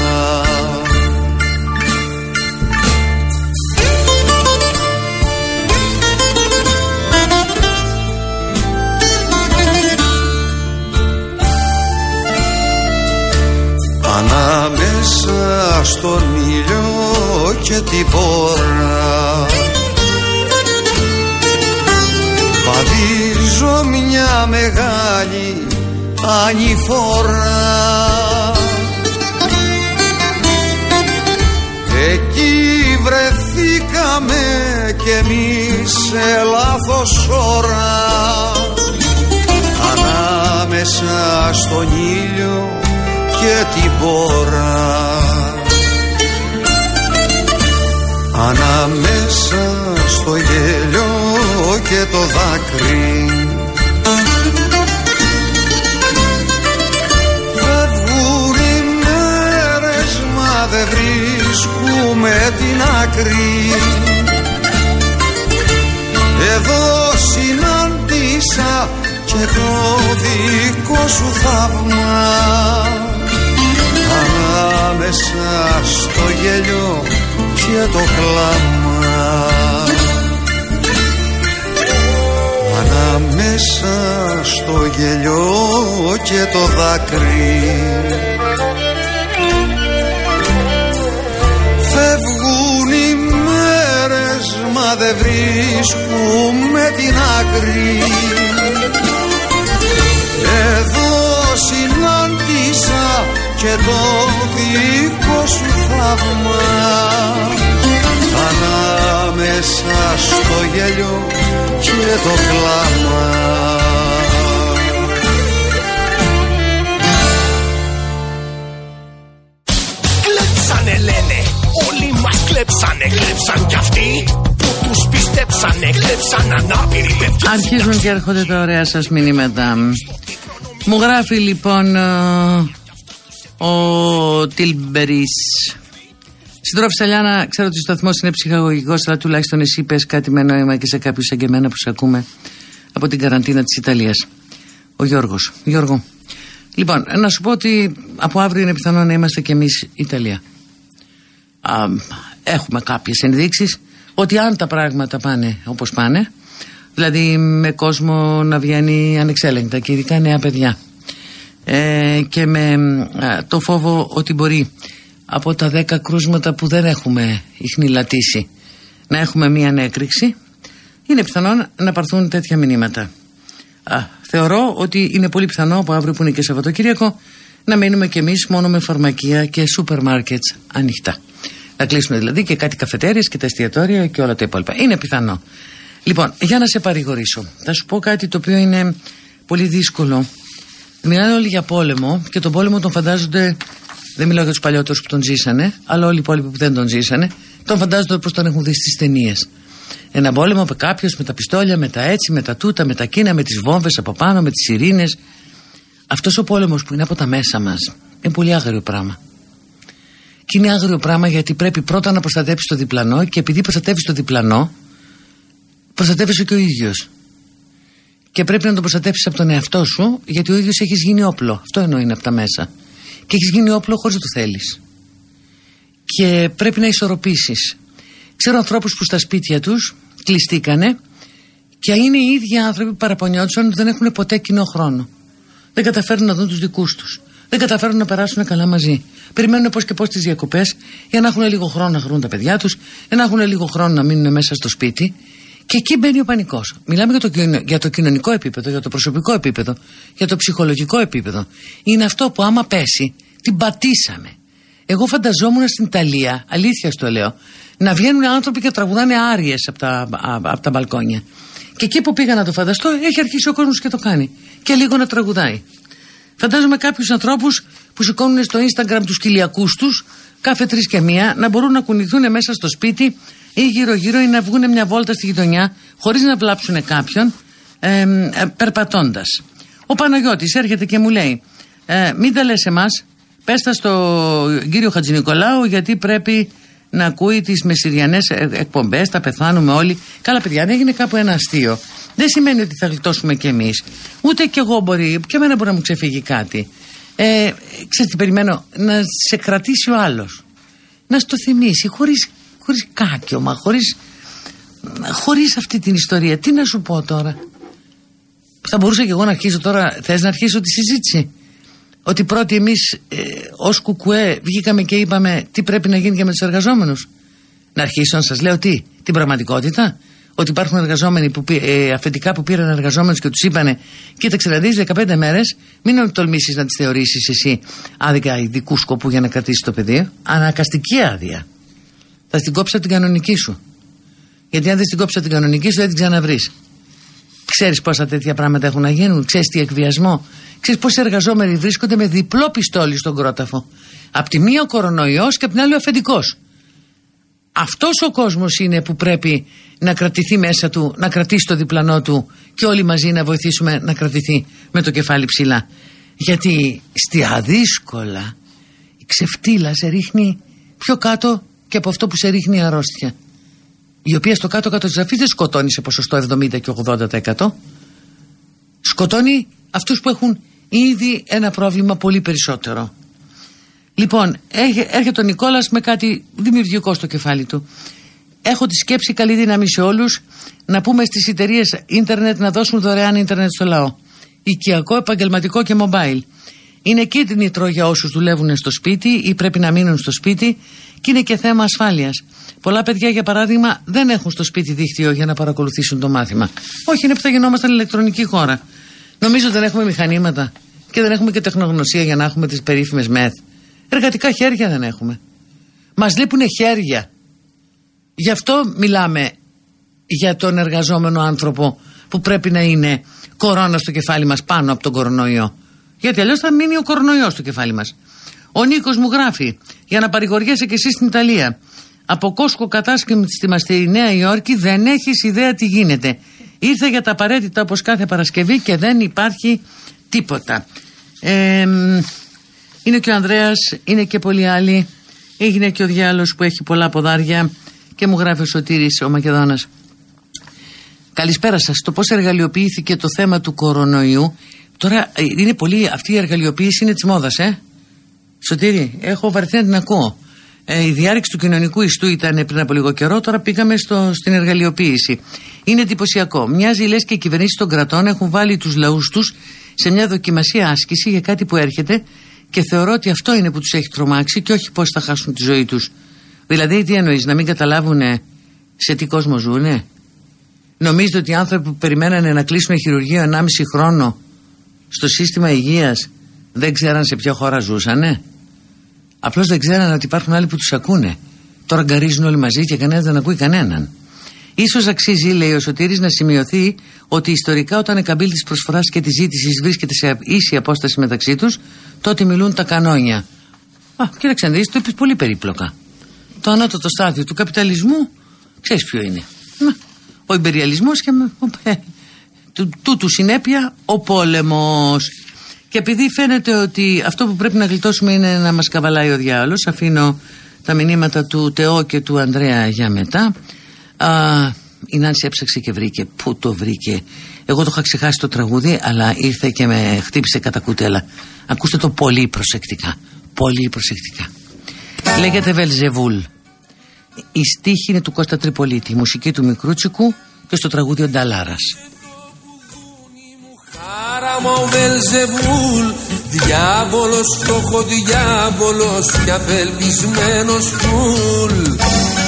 Ανάμεσα στον ήλιο και την πόρα. Βαδίζω μια μεγάλη ανηφόρα. Εκεί βρεθήκαμε κι εμείς σε λάθος ώρα. Ανάμεσα στον ήλιο και την πόρα. Ανάμεσα στο γέλιο και το δάκρυ βρίσκουμε την άκρη. Εδώ συνάντησα και το δικό σου θαύμα. Ανάμεσα στο γέλιο και το κλάμα. Ανάμεσα στο γέλιο και το δάκρυ δεν βρίσκουμε την άκρη. Εδώ συνάντησα και το δικό σου θαύμα. Ανάμεσα στο γέλιο και το κλάμα Αρχίζουν και έρχονται τα ωραία σας μηνύματα. Μου γράφει λοιπόν ε, ο Τίλμπερης Συντρόφισσα Σαλιάνα, ξέρω ότι ο σταθμός είναι ψυχαγωγικός, αλλά τουλάχιστον εσύ πες κάτι με νόημα και σε κάποιους σαν και εμένα που σε ακούμε από την καραντίνα της Ιταλίας. Ο Γιώργος. Γιώργο. Λοιπόν, να σου πω ότι από αύριο είναι πιθανό να είμαστε κι εμείς Ιταλία. Α, έχουμε κάποιες ενδείξεις ότι αν τα πράγματα πάνε όπως πάνε, δηλαδή με κόσμο να βγαίνει ανεξέλεγκτα και ειδικά νέα παιδιά, ε, και με ε, το φόβο ότι μπορεί από τα 10 κρούσματα που δεν έχουμε ιχνηλατήσει να έχουμε μία ανέκρηξη είναι πιθανό να πάρθουν τέτοια μηνύματα. Α, θεωρώ ότι είναι πολύ πιθανό από αύριο που είναι και Σαββατοκύριακο να μείνουμε κι εμείς μόνο με φαρμακεία και σούπερ μάρκετς ανοιχτά. Να κλείσουμε δηλαδή και κάτι καφετέριες και τα εστιατόρια και όλα τα υπόλοιπα. Είναι πιθανό. Λοιπόν, για να σε παρηγορήσω, θα σου πω κάτι το οποίο είναι πολύ δύσκολο. Μιλάνε όλοι για πόλεμο και τον πόλεμο τον φαντάζονται δεν μιλάω για τους παλιότερους που τον ζήσανε, αλλά όλοι οι υπόλοιποι που δεν τον ζήσανε, τον φαντάζονται όπω τον έχουν δει στις ταινίες. Ένα πόλεμο με κάποιο με τα πιστόλια, με τα έτσι, με τα τούτα, με τα κίνα, με τις βόμβες από πάνω, με τις ειρήνε. Αυτός ο πόλεμος που είναι από τα μέσα μας είναι πολύ άγριο πράγμα. Και είναι άγριο πράγμα γιατί πρέπει πρώτα να προστατεύσει το διπλανό και επειδή προστατεύεις το διπλανό, προστατεύει και ο ίδιος. Και πρέπει να τον προστατεύσει από τον εαυτό σου γιατί ο ίδιος έχεις γίνει όπλο. Αυτό εννοεί είναι από τα μέσα και έχεις γίνει όπλο χωρίς να το θέλεις. Και πρέπει να ισορροπήσεις. Ξέρω ανθρώπους που στα σπίτια τους κλειστήκανε και είναι οι ίδιοι άνθρωποι που παραπονιόντουσαν ότι δεν έχουν ποτέ κοινό χρόνο. Δεν καταφέρουν να δουν τους δικούς τους. Δεν καταφέρουν να περάσουν καλά μαζί. Περιμένουν πώς και πώς τις διακοπές για να έχουν λίγο χρόνο να βρουν τα παιδιά τους, για να έχουν λίγο χρόνο να μείνουν μέσα στο σπίτι. Και εκεί μπαίνει ο πανικός. Μιλάμε για το, για το κοινωνικό επίπεδο, για το προσωπικό επίπεδο, για το ψυχολογικό επίπεδο. Είναι αυτό που άμα πέσει, την πατήσαμε. Εγώ φανταζόμουν στην Ιταλία, αλήθεια στο λέω, να βγαίνουν άνθρωποι και τραγουδάνε άριες από τα, από τα μπαλκόνια. Και εκεί που πήγα να το φανταστώ, έχει αρχίσει ο κόσμος και το κάνει. Και λίγο να τραγουδάει. Φαντάζομαι κάποιους ανθρώπους που σηκώνουν στο Instagram τους κοιλιακούς τους κάθε τρεις και μία να μπορούν να κουνηθούν μέσα στο σπίτι ή γύρω-γύρω ή να βγουν μια βόλτα στη γειτονιά χωρίς να βλάψουν κάποιον ε, ε, περπατώντας. Ο Παναγιώτης έρχεται και μου λέει: ε, Μην τα λες εμάς, πέστα στο κύριο Χατζηνικολάου γιατί πρέπει να ακούει τις μεσηριανές ε, εκπομπές, θα πεθάνουμε όλοι. Καλά, παιδιά, αν έγινε κάπου ένα αστείο, δεν σημαίνει ότι θα γλιτώσουμε κι εμείς. Ούτε κι εγώ μπορεί, και εμένα μπορεί να μου ξεφύγει κάτι. Ε, ξέρετε τι περιμένω, να σε κρατήσει ο άλλος. Να στο θυμίσει, χωρίς χωρίς κάκιωμα, χωρίς, χωρίς αυτή την ιστορία. Τι να σου πω τώρα; Θα μπορούσα και εγώ να αρχίσω τώρα, θες να αρχίσω τη συζήτηση; Ότι πρώτοι εμείς ε, ως κουκουέ βγήκαμε και είπαμε τι πρέπει να γίνει και με τους εργαζόμενους. Να αρχίσω να σας λέω τι, την πραγματικότητα. Ότι υπάρχουν εργαζόμενοι που, ε, αφεντικά που πήραν εργαζόμενους και τους είπανε: Κοίταξε να δεις 15 μέρες, μην τολμήσει να τις θεωρήσεις εσύ άδικα ειδικού σκοπού για να κρατήσεις το πεδίο. Ανακαστική άδεια θα την κόψεις την κανονική σου. Γιατί αν δεν την κόψεις την κανονική σου, δεν την ξαναβρεις. Ξέρεις πόσα τέτοια πράγματα έχουν να γίνουν, ξέρεις τι εκβιασμό. Ξέρεις πόσοι εργαζόμενοι βρίσκονται με διπλό πιστόλι στον κρόταφο. Απ' τη μία ο κορονοϊός και απ' την άλλη ο αφεντικός. Αυτός ο κόσμος είναι που πρέπει να κρατηθεί μέσα του, να κρατήσει το διπλανό του και όλοι μαζί να βοηθήσουμε να κρατηθεί με το κεφάλι ψηλά. Γιατί στη αδύσκολα η ξεφτύλα σε ρίχνει πιο κάτω και από αυτό που σε ρίχνει η αρρώστια. Η οποία στο κάτω-κάτω της αφή δεν σκοτώνει σε ποσοστό 70 και 80%. Σκοτώνει αυτούς που έχουν ήδη ένα πρόβλημα πολύ περισσότερο. Λοιπόν, έρχεται ο Νικόλας με κάτι δημιουργικό στο κεφάλι του. Έχω τη σκέψη καλή δύναμη σε όλους να πούμε στις εταιρείες ίντερνετ να δώσουν δωρεάν ίντερνετ στο λαό. Οικιακό, επαγγελματικό και mobile. Είναι κίνητρο για όσους δουλεύουν στο σπίτι ή πρέπει να μείνουν στο σπίτι και είναι και θέμα ασφάλειας. Πολλά παιδιά, για παράδειγμα, δεν έχουν στο σπίτι δίκτυο για να παρακολουθήσουν το μάθημα. Όχι, είναι που θα γινόμασταν ηλεκτρονική χώρα. Νομίζω δεν έχουμε μηχανήματα και δεν έχουμε και τεχνογνωσία για να έχουμε τις περίφημες μεθ. Εργατικά χέρια δεν έχουμε. Μας λείπουν χέρια. Γι' αυτό μιλάμε για τον εργαζόμενο άνθρωπο που πρέπει να είναι κορώνας στο κεφάλι μας πάνω από τον κορονοϊό. Γιατί αλλιώς θα μείνει ο κορονοϊός στο κεφάλι μας. Ο Νίκος μου γράφει για να παρηγοριέσαι και εσύ στην Ιταλία. Από Κόσκο κατάσκευη στη Νέα Υόρκη δεν έχεις ιδέα τι γίνεται. Ήρθε για τα απαραίτητα όπως κάθε Παρασκευή και δεν υπάρχει τίποτα. Ε, είναι και ο Ανδρέας, είναι και πολλοί άλλοι. Έγινε και ο διάλογος που έχει πολλά ποδάρια και μου γράφει ο Σωτήρης ο Μακεδόνας. Καλησπέρα σας. Το πώς εργαλειοποιήθηκε το θέμα του κορονοϊού. Τώρα ε, είναι πολύ, αυτή η εργαλειοποίηση είναι της μόδας, ε. Σωτήρη, έχω βαρεθεί να την ακούω. Ε, η διάρρηξη του κοινωνικού ιστού ήταν πριν από λίγο καιρό, τώρα πήγαμε στο, στην εργαλειοποίηση. Είναι εντυπωσιακό. Μοιάζει λες και οι κυβερνήσεις των κρατών έχουν βάλει τους λαούς τους σε μια δοκιμασία άσκηση για κάτι που έρχεται και θεωρώ ότι αυτό είναι που τους έχει τρομάξει και όχι πώς θα χάσουν τη ζωή τους. Δηλαδή, τι εννοείς, να μην καταλάβουν σε τι κόσμο ζουνε. Νομίζετε ότι οι άνθρωποι που περιμένανε να κλείσουν χειρουργείο 1,5 χρόνο στο σύστημα υγείας δεν ξέραν σε ποια χώρα ζούσανε; Απλώς δεν ξέρανε ότι υπάρχουν άλλοι που τους ακούνε. Τώρα γκαρίζουν όλοι μαζί και κανένας δεν ακούει κανέναν. Σω αξίζει, λέει ο Σωτήρης, να σημειωθεί ότι ιστορικά όταν η καμπύλη της προσφοράς και της ζήτησης βρίσκεται σε ίση απόσταση μεταξύ τους, τότε μιλούν τα κανόνια. Α, κύριε Ξανδρή, το είπες πολύ περίπλοκα. Το ανώτατο στάδιο του καπιταλισμού, ξέρεις ποιο είναι. Ο υπεριαλισμός και ε, του, τούτου συνέπεια ο πόλεμος. Και επειδή φαίνεται ότι αυτό που πρέπει να γλιτώσουμε είναι να μας καβαλάει ο διάολος αφήνω τα μηνύματα του Τεό και του Ανδρέα για μετά Α, η Νάνση έψαξε και βρήκε. Πού το βρήκε; Εγώ το είχα ξεχάσει το τραγούδι αλλά ήρθε και με χτύπησε κατά κουτέλα. Ακούστε το πολύ προσεκτικά. Πολύ προσεκτικά. Λέγεται Βελζεβούλ. Η στίχη είναι του Κώστα Τριπολίτη η μουσική του Μικρούτσικου και στο τραγούδι ο Νταλάρας. Άραμα ο Βελζεβούλ Διάβολος φτωχό διάβολος Και απελπισμένος φουλ. Κι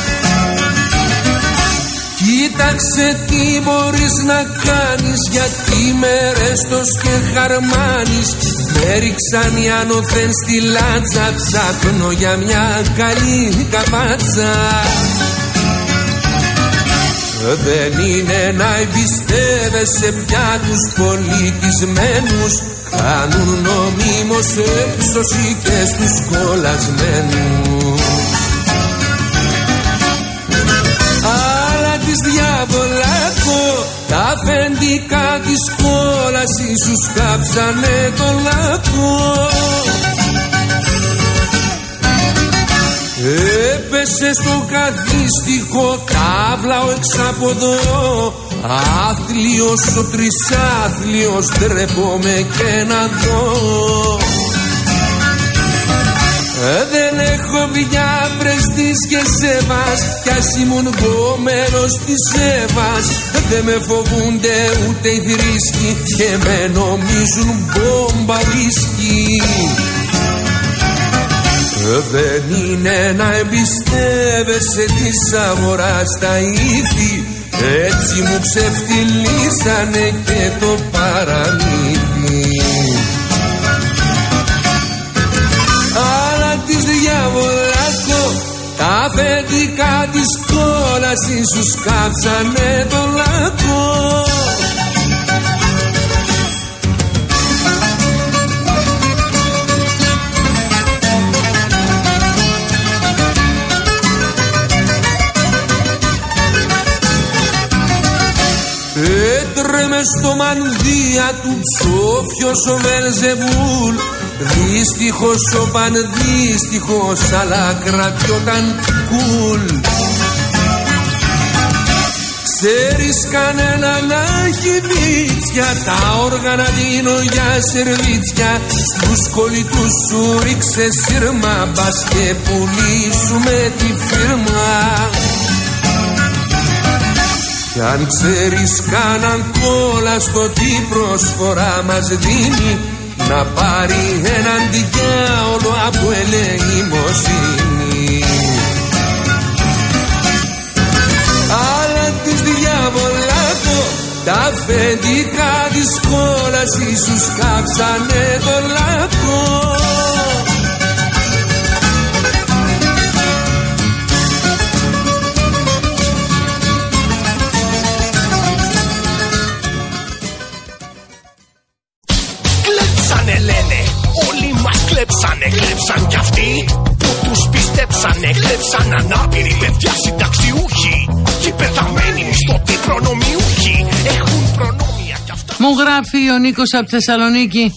Κοίταξε τι μπορείς να κάνεις Γιατί με ρέστος και χαρμάνεις. Με ρίξαν οι άνωθεν στη λάτσα Ψάχνω για μια καλή καπάτσα δεν είναι να εμπιστεύεσαι πια τους πολιτισμένους. Κάνουν νομίμως έξωση και στους κολλασμένους της διαβολάκο τα αφεντικά της κόλας ίσους κάψανε το λάκκο. Έπεσε στο καθίστικο κάβλαο εξ από εδώ Άθλιος ο τρισάθλιος ντρέπομαι και να δω. ε, δεν έχω πια πρεστής και σεβάς Κι ας ήμουν εγώ μέρος της Εύας. Δεν με φοβούνται ούτε οι θρήσκοι Και με νομίζουν μπόμπα ρίσκι δεν είναι να εμπιστεύεσαι της αγοράς στα ήθη Έτσι μου ξεφτυλίσανε και το παραμύθι αφεντικά της κόλας ίσους κάψανε το λάκκο Έτρεμε στο μανδύα του ψόφιος ο Βελζεβούλ Δύστιχος ο πανδύστιχος αλλά κρατιόταν κουλ. Ξέρεις κανένα να έχει βίτσια Τα όργανα δίνω για σερβίτσια. Στους κολλητούς σου ρίξε σύρμα Μπας και πουλήσουμε τη φύρμα. Κι αν ξέρεις κάναν κόλλα στο τι προσφορά μας δίνει Να πάρει έναν διάολο από ελεημοσύνη. Αλλά της διαβολάκο τα αφεντικά της κόλλας ίσους κάψανε το λάκκο Μου γράφει ο Νίκος από τη Θεσσαλονίκη.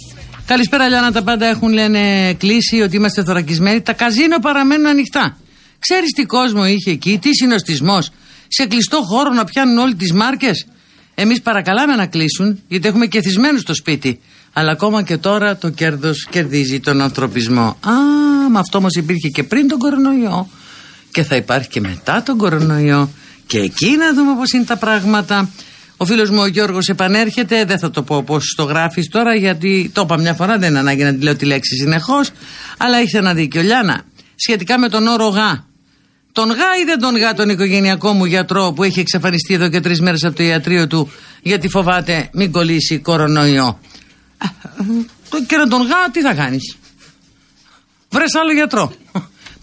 Καλησπέρα, Λιάννα. Τα πάντα έχουν λένε κλείσει, ότι είμαστε θωρακισμένοι. Τα καζίνο παραμένουν ανοιχτά. Ξέρεις τι κόσμο είχε εκεί, τι συνοστισμός. Σε κλειστό χώρο να πιάνουν όλοι τις μάρκες. Εμείς παρακαλάμε να κλείσουν, γιατί έχουμε κεθισμένους στο σπίτι. Αλλά ακόμα και τώρα το κέρδος κερδίζει τον ανθρωπισμό. Α, μα αυτό όμως υπήρχε και πριν τον κορονοϊό. Και θα υπάρχει και μετά τον κορονοϊό. Και εκεί να δούμε πώς είναι τα πράγματα. Ο φίλος μου ο Γιώργος επανέρχεται. Δεν θα το πω πώς το γράφεις τώρα, γιατί το είπα μια φορά. Δεν είναι ανάγκη να τη λέω τη λέξη συνεχώς. Αλλά έχεις ένα δίκιο. Λιάνα, σχετικά με τον όρο γα. Τον γα ή δεν τον γα τον οικογενειακό μου γιατρό που έχει εξαφανιστεί εδώ και τρεις μέρες από το ιατρείο του γιατί φοβάται μην κολλήσει κορονοϊό. Ε, Και να τον γα, τι θα κάνεις; Βρες άλλο γιατρό.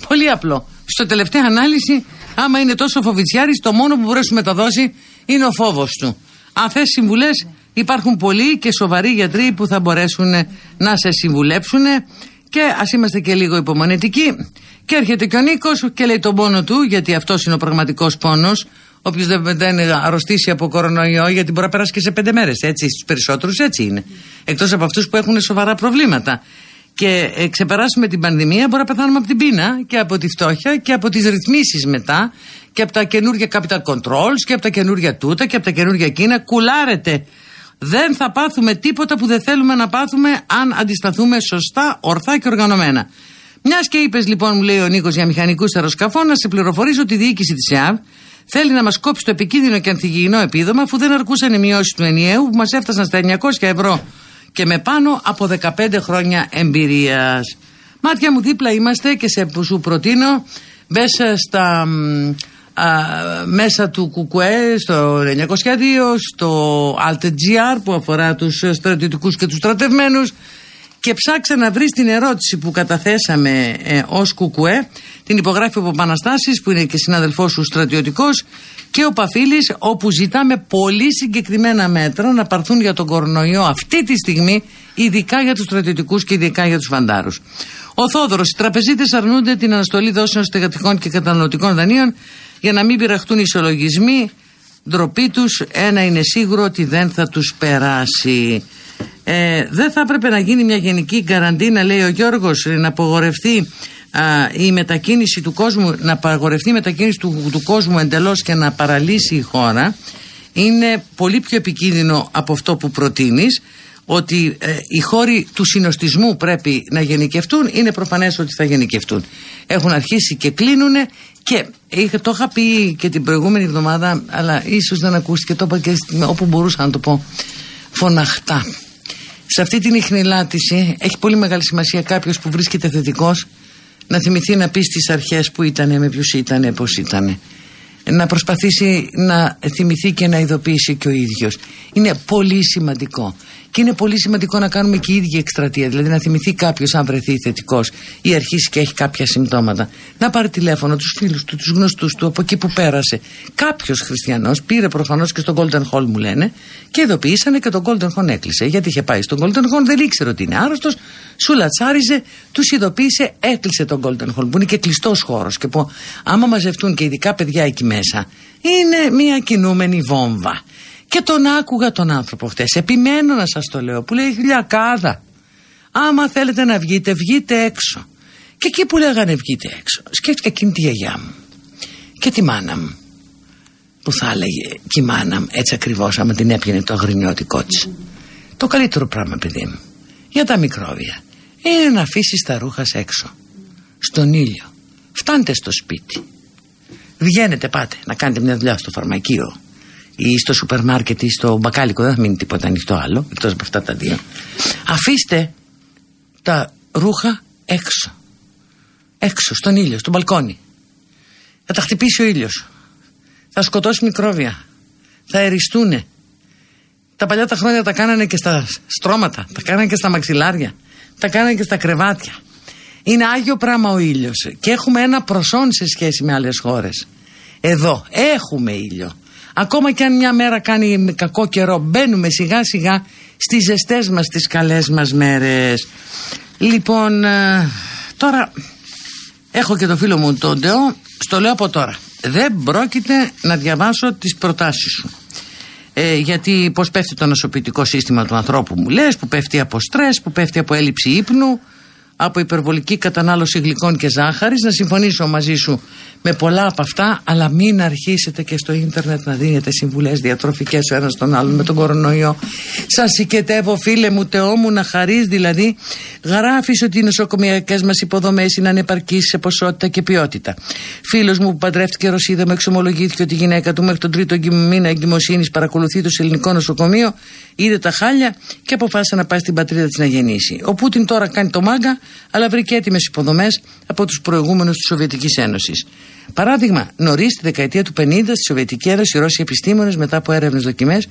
Πολύ απλό. Στο τελευταία ανάλυση, άμα είναι τόσο φοβητσιάρης, το μόνο που μπορεί να μεταδώσει είναι ο φόβος του. Αν θες συμβουλές, υπάρχουν πολλοί και σοβαροί γιατροί που θα μπορέσουν να σε συμβουλέψουν και ας είμαστε και λίγο υπομονετικοί. Και έρχεται και ο Νίκος και λέει τον πόνο του, γιατί αυτός είναι ο πραγματικός πόνος. Όποιος δεν, δεν αρρωστήσει από κορονοϊό, γιατί μπορεί να περάσει και σε πέντε μέρες. Έτσι, στους περισσότερους έτσι είναι. Εκτός από αυτούς που έχουν σοβαρά προβλήματα. Και ε, ξεπεράσουμε την πανδημία, μπορεί να πεθάνουμε από την πείνα και από τη φτώχεια και από τις ρυθμίσεις μετά και από τα καινούργια capital controls και από τα καινούργια τούτα και από τα καινούργια εκείνα. Κουλάρετε. Δεν θα πάθουμε τίποτα που δεν θέλουμε να πάθουμε αν αντισταθούμε σωστά, ορθά και οργανωμένα. Μιας και είπες λοιπόν, μου λέει ο Νίκος για μηχανικούς αεροσκαφών, να σε πληροφορήσω ότι η διοίκηση της ΕΑΒ θέλει να μας κόψει το επικίνδυνο και ανθυγιεινό επίδομα, αφού δεν αρκούσαν οι μειώσεις του ενιαίου που μας έφτασαν στα 900 ευρώ και με πάνω από 15 χρόνια εμπειρίας. Μάτια μου δίπλα είμαστε και σε που σου προτείνω μπε στα μ, μέσα του ΚΚΕ στο 902, στο AltGR που αφορά τους στρατιωτικούς και τους στρατευμένους. Και ψάξα να βρεις την ερώτηση που καταθέσαμε ε, ως ΚΚΕ την υπογράφει ο Παπαναστάσης που είναι και συναδελφός σου στρατιωτικός και ο Παφίλης όπου ζητάμε πολύ συγκεκριμένα μέτρα να πάρθουν για τον κορονοϊό αυτή τη στιγμή ειδικά για τους στρατιωτικούς και ειδικά για τους φαντάρους. Ο Θόδωρος, οι τραπεζίτες αρνούνται την αναστολή δόσεων στεγατικών και καταναλωτικών δανείων για να μην πειραχτούν οι ισολογισμοί. Ντροπή τους, ένα είναι σίγουρο ότι δεν θα τους περάσει. Ε, δεν θα έπρεπε να γίνει μια γενική καραντίνα, λέει ο Γιώργος, να απογορευτεί η μετακίνηση του κόσμου, να απαγορευτεί η μετακίνηση του, του κόσμου εντελώς και να παραλύσει η χώρα. Είναι πολύ πιο επικίνδυνο από αυτό που προτείνεις ότι ε, οι χώροι του συνοστισμού πρέπει να γενικευτούν είναι προφανές ότι θα γενικευτούν έχουν αρχίσει και κλείνουν και το είχα πει και την προηγούμενη εβδομάδα αλλά ίσως δεν ακούστηκε το είπα και όπου μπορούσα να το πω φωναχτά σε αυτή την ιχνηλάτηση έχει πολύ μεγάλη σημασία κάποιος που βρίσκεται θετικός να θυμηθεί να πεις στι αρχές που ήταν, με ποιους ήταν, πώς ήταν. Να προσπαθήσει να θυμηθεί και να ειδοποιήσει και ο ίδιος. Είναι πολύ σημαντικό. Και είναι πολύ σημαντικό να κάνουμε και η ίδια εκστρατεία. Δηλαδή να θυμηθεί κάποιος, αν βρεθεί θετικός ή αρχίσει και έχει κάποια συμπτώματα, να πάρει τηλέφωνο τους φίλους του, τους γνωστούς του από εκεί που πέρασε. Κάποιος χριστιανός πήρε προφανώς και στον Golden Hall, μου λένε, και ειδοποιήσανε και τον Golden Hall έκλεισε. Γιατί είχε πάει στον Golden Hall, δεν ήξερε ότι είναι άρρωστος, σου λατσάριζε, τους ειδοποίησε, έκλεισε τον Golden Hall, που είναι και κλειστός χώρος. Και που άμα μαζευτούν και ειδικά παιδιά εκεί μέσα, είναι μια κινούμενη βόμβα. Και τον άκουγα τον άνθρωπο χτες. Επιμένω να σας το λέω. Που λέει χιλιακάδα. Άμα θέλετε να βγείτε, βγείτε έξω. Και εκεί που λέγανε βγείτε έξω, σκέφτηκα εκείνη τη γιαγιά μου και τη μάνα μου. Που θα έλεγε και η μάνα μου έτσι ακριβώς, άμα την έπιανε το αγρινιώτικό της. Το καλύτερο πράγμα, παιδί μου, για τα μικρόβια είναι να αφήσεις τα ρούχα έξω. Στον ήλιο. Φτάνετε στο σπίτι. Βγαίνετε, πάτε να κάνετε μια δουλειά στο φαρμακείο ή στο σούπερ μάρκετ ή στο μπακάλικο, δεν θα μείνει τίποτα ανοιχτό άλλο, εκτός από αυτά τα δύο. Αφήστε τα ρούχα έξω. Έξω, στον ήλιο, στο μπαλκόνι. Θα τα χτυπήσει ο ήλιος. Θα σκοτώσει μικρόβια. Θα εριστούνε. Τα παλιά τα χρόνια τα κάνανε και στα στρώματα, τα κάνανε και στα μαξιλάρια, τα κάνανε και στα κρεβάτια. Είναι άγιο πράγμα ο ήλιος και έχουμε ένα προσόν σε σχέση με άλλες χώρες. Εδώ έχουμε ήλιο. Ακόμα και αν μια μέρα κάνει κακό καιρό, μπαίνουμε σιγά σιγά στις ζεστές μας, τις καλές μας μέρες. Λοιπόν, ε, τώρα έχω και το φίλο μου τον Ντεό, στο λέω από τώρα. Δεν πρόκειται να διαβάσω τις προτάσεις σου. Ε, γιατί πώς πέφτει το νοσοποιητικό σύστημα του ανθρώπου μου λες, που πέφτει από στρες, που πέφτει από έλλειψη ύπνου, από υπερβολική κατανάλωση γλυκών και ζάχαρης. Να συμφωνήσω μαζί σου με πολλά από αυτά αλλά μην αρχίσετε και στο ίντερνετ να δίνετε συμβουλές διατροφικές ο ένας τον άλλον με τον κορονοϊό. Σας συγκετεύω φίλε μου Θεό μου να χαρείς δηλαδή γράφεις ότι οι νοσοκομιακές μας υποδομές είναι ανεπαρκείς σε ποσότητα και ποιότητα. Φίλος μου που παντρεύτηκε Ρωσίδα μου εξομολογήθηκε ότι η γυναίκα του μέχρι τον τρίτο μήνα εγκυμοσύνης παρακολουθεί το σε ελληνικό νοσοκομείο είδε τα χάλια και αποφάσισε να πάει στην πατρίδα της να γεννήσει. Ο Πούτιν τώρα κάνει το μάγκα αλλά βρήκε έτοιμες υποδομές από τους προηγούμενους της Σοβιετικής Ένωσης. Παράδειγμα, νωρίς τη δεκαετία του 50 στη Σοβιετική Ένωση, οι Ρώσοι επιστήμονες, μετά από έρευνες δοκιμές,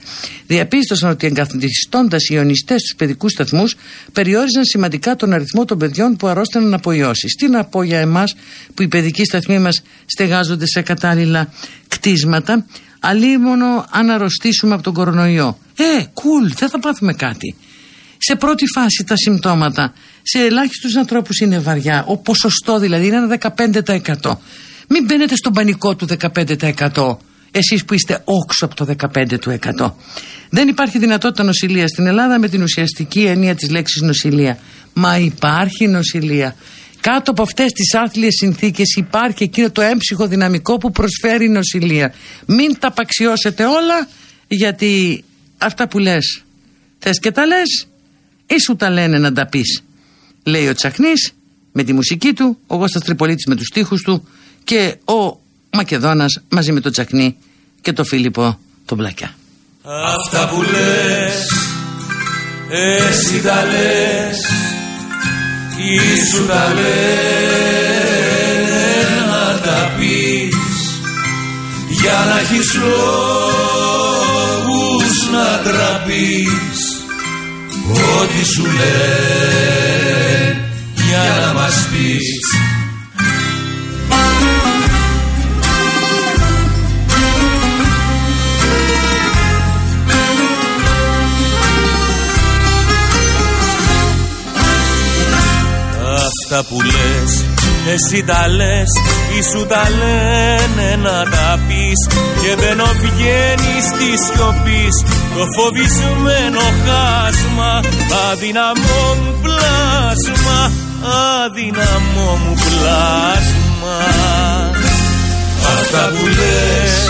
διαπίστωσαν ότι εγκαθιστώντα οι ιονιστές στου παιδικούς σταθμούς, περιόριζαν σημαντικά τον αριθμό των παιδιών που αρρώσταναν από ιώσει. Τι να πω για εμάς που οι παιδικοί σταθμοί μας στεγάζονται σε κατάλληλα κτίσματα, αλίμονο αν αρρωστήσουμε από τον κορονοϊό. Ε, κουλ, δεν θα πάθουμε κάτι. Σε πρώτη φάση τα συμπτώματα σε ελάχιστους ανθρώπους είναι βαριά. Ο ποσοστό δηλαδή είναι ένα 15%. Μην μπαίνετε στον πανικό του 15%. Εσείς που είστε όξω από το 15%. Δεν υπάρχει δυνατότητα νοσηλεία στην Ελλάδα με την ουσιαστική έννοια της λέξης νοσηλεία. Μα υπάρχει νοσηλεία. Κάτω από αυτές τις άθλιες συνθήκες υπάρχει εκείνο το έμψυχο δυναμικό που προσφέρει η νοσηλεία. Μην τα απαξιώσετε όλα γιατί αυτά που λες θες και τα λες ή σου τα λένε να τα πεις λέει ο Τσαχνής με τη μουσική του, ο Γώστας Τριπολίτης με τους στίχους του και ο Μακεδόνας μαζί με τον Τσαχνή και τον Φίλιππο τον Μπλακιά. Αυτά που λες, εσύ τα λες, ή σου τα λένε να τα πεις για να έχεις λόγους να τραπείς ό,τι σου λένε για να μας πεις. Αυτά που λες εσύ τα λες ή σου τα λένε να τα πεις Και δεν βγαίνει τη σιωπή. Το φοβισμένο χάσμα Αδυναμό μου πλάσμα, αδυναμό μου πλάσμα. Αυτά που λες,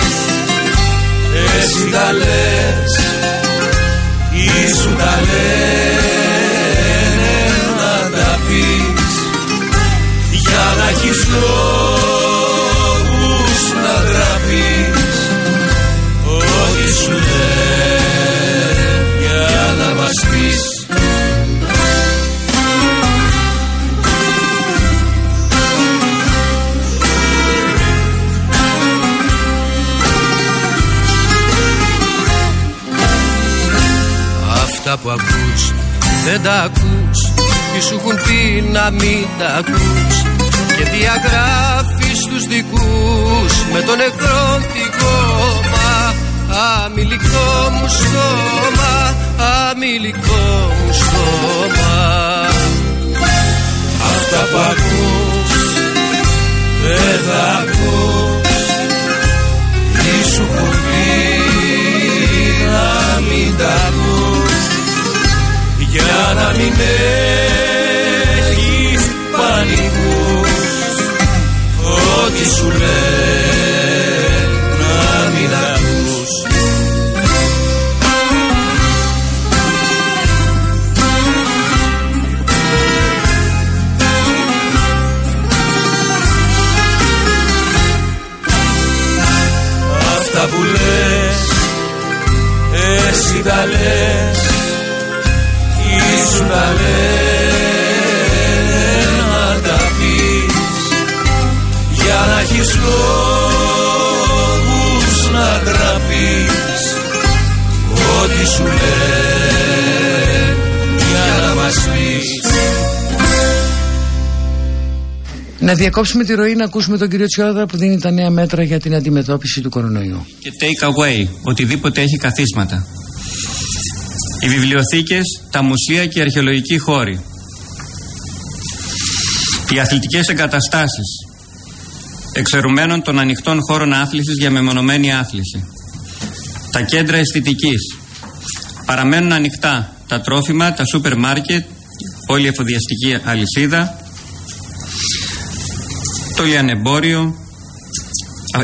εσύ τα λες ή σου τα λένε να τα πεις. Για να έχεις λόγους Αυτά που ακούς δεν τα ακούς Τι σου έχουν πει να μην τα ακούς. Και διαγράφεις τους δικούς με τον νεκρό την κόμμα αμιλικό μου στόμα αμιλικό μου στόμα. Αυτά που ακούς δεν θα ακούς Τι σου να μην τα ακούς για να μην έχεις πανικούς ό,τι σου λέει Να διακόψουμε τη ροή να ακούσουμε τον κύριο Τσιόδρα που δίνει τα νέα μέτρα για την αντιμετώπιση του κορονοϊού. Και take away, οτιδήποτε έχει καθίσματα. Οι βιβλιοθήκες, τα μουσεία και οι αρχαιολογικοί χώροι. Οι αθλητικές εγκαταστάσεις, εξαιρουμένων των ανοιχτών χώρων άθλησης για μεμονωμένη άθληση. Τα κέντρα αισθητικής. Παραμένουν ανοιχτά τα τρόφιμα, τα σούπερ μάρκετ, όλη η εφοδιαστική αλυσίδα, το λιανεμπόριο,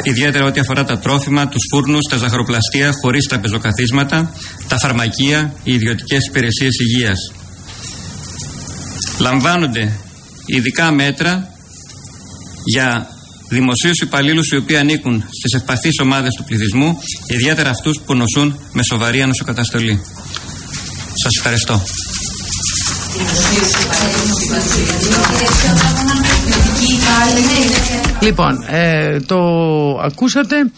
ιδιαίτερα ό,τι αφορά τα τρόφιμα, τους φούρνους, τα ζαχαροπλαστεία χωρίς τα πεζοκαθίσματα, τα φαρμακεία, οι ιδιωτικές υπηρεσίες υγείας. Λαμβάνονται ειδικά μέτρα για δημοσίους υπαλλήλους οι οποίοι ανήκουν στις ευπαθείς ομάδες του πληθυσμού, ιδιαίτερα αυτούς που νοσούν με σοβαρή ανοσοκαταστολή. Σας ευχαριστώ. Λοιπόν, ε, το ακούσατε.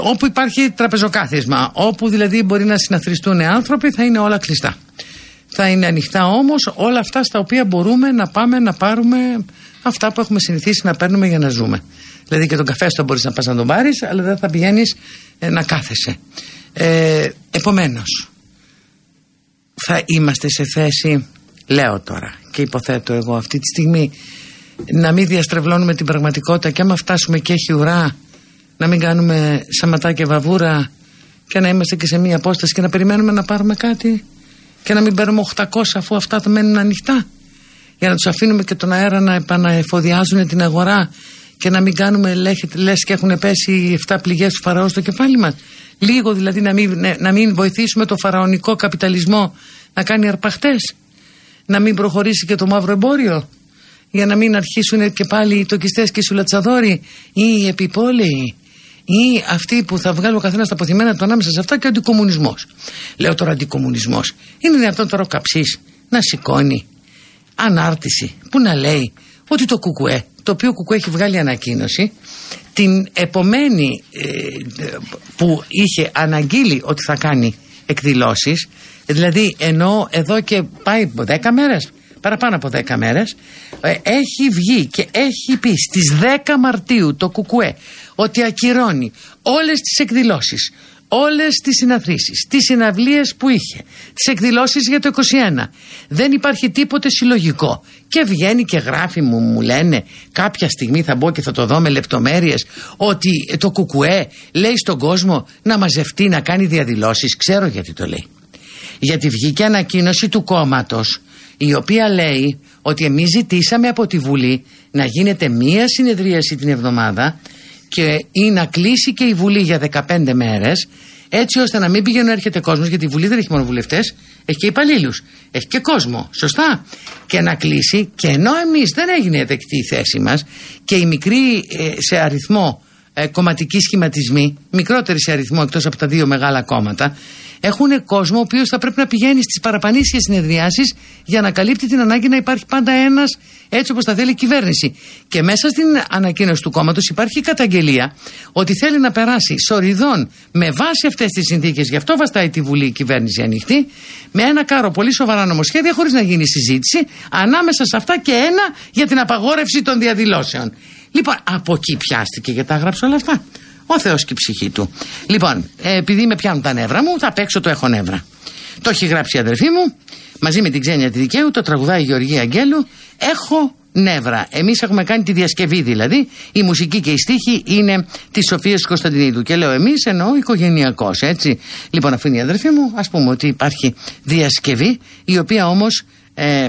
Όπου υπάρχει τραπεζοκάθισμα, όπου δηλαδή μπορεί να συναθριστούν άνθρωποι, θα είναι όλα κλειστά. Θα είναι ανοιχτά όμως όλα αυτά στα οποία μπορούμε να πάμε να πάρουμε αυτά που έχουμε συνηθίσει να παίρνουμε για να ζούμε. Δηλαδή και τον καφέ στο μπορείς να πας να τον πάρεις, αλλά δεν θα πηγαίνεις ε, να κάθεσαι. Ε, Επομένως, θα είμαστε σε θέση, λέω τώρα και υποθέτω εγώ αυτή τη στιγμή, να μην διαστρεβλώνουμε την πραγματικότητα και άμα φτάσουμε και έχει ουρά να μην κάνουμε σαματά και βαβούρα και να είμαστε και σε μία απόσταση και να περιμένουμε να πάρουμε κάτι και να μην παίρνουμε 800 αφού αυτά θα μένουν ανοιχτά. Για να τους αφήνουμε και τον αέρα να επαναεφοδιάζουν την αγορά και να μην κάνουμε λες και έχουν πέσει οι 7 πληγές του Φαραώ στο κεφάλι μας. Λίγο δηλαδή να μην, να μην βοηθήσουμε το φαραωνικό καπιταλισμό να κάνει αρπαχτές να μην προχωρήσει και το μαύρο εμπόριο για να μην αρχίσουν και πάλι οι τοκιστές και οι σουλατσαδόροι ή οι επιπόλαιοι ή αυτοί που θα βγάλουν ο καθένας τα αποθυμένα του ανάμεσα σε αυτά και ο αντικομουνισμός. Λέω τώρα αντικομουνισμός. Είναι δυνατόν τώρα ο καψής να σηκώνει ανάρτηση που να λέει ότι το κουκουέ το οποίο Κουκού έχει βγάλει ανακοίνωση την επομένη ε, που είχε αναγγείλει ότι θα κάνει εκδηλώσεις δηλαδή ενώ εδώ και πάει 10 μέρες παραπάνω από 10 μέρες ε, έχει βγει και έχει πει στις 10 Μαρτίου το Κουκουέ ότι ακυρώνει όλες τις εκδηλώσεις όλες τις συναθρήσεις, τις συναυλίες που είχε, τις εκδηλώσεις για το 21. Δεν υπάρχει τίποτε συλλογικό. Και βγαίνει και γράφει μου, μου λένε κάποια στιγμή θα μπω και θα το δω με λεπτομέρειες ότι το κουκουέ λέει στον κόσμο να μαζευτεί, να κάνει διαδηλώσεις. Ξέρω γιατί το λέει. Γιατί βγήκε ανακοίνωση του κόμματος η οποία λέει ότι εμείς ζητήσαμε από τη Βουλή να γίνεται μία συνεδρίαση την εβδομάδα και ή να κλείσει και η Βουλή για 15 μέρες, έτσι ώστε να μην πηγαίνει έρχεται κόσμος, γιατί η Βουλή δεν έχει μόνο βουλευτές, έχει και υπαλλήλους. Έχει και κόσμο. Σωστά. Και να κλείσει, και ενώ εμείς δεν έγινε δεκτή η θέση μας και οι μικροί ε, σε αριθμό ε, κομματικοί σχηματισμοί, μικρότεροι σε αριθμό εκτός από τα δύο μεγάλα κόμματα, έχουν κόσμο ο οποίος θα πρέπει να πηγαίνει στις παραπανήσιες συνεδριάσεις για να καλύπτει την ανάγκη να υπάρχει πάντα ένας έτσι όπως θα θέλει η κυβέρνηση. Και μέσα στην ανακοίνωση του κόμματος υπάρχει καταγγελία ότι θέλει να περάσει σοριδών με βάση αυτές τις συνθήκες, γι' αυτό βαστάει τη Βουλή η κυβέρνηση ανοιχτή, με ένα κάρο πολύ σοβαρά νομοσχέδια χωρίς να γίνει συζήτηση, ανάμεσα σε αυτά και ένα για την απαγόρευση των διαδηλώσεων. Λοιπόν, από εκεί πιάστηκε γιατί τα έγραψε όλα αυτά. Ο Θεός και η ψυχή του. Λοιπόν, ε, επειδή με πιάνουν τα νεύρα μου, θα παίξω το έχω νεύρα. Το έχει γράψει η αδερφή μου, μαζί με την ξένια τη δικαίου, το τραγουδάει η Γεωργία Αγγέλου. Έχω νεύρα. Εμείς έχουμε κάνει τη διασκευή δηλαδή. Η μουσική και η στίχη είναι της Σοφίας Κωνσταντινίδου. Και λέω εμείς εννοώ οικογενειακός, έτσι. Λοιπόν, αφού είναι η αδερφή μου, ας πούμε ότι υπάρχει διασκευή, η οποία όμως ε, ε,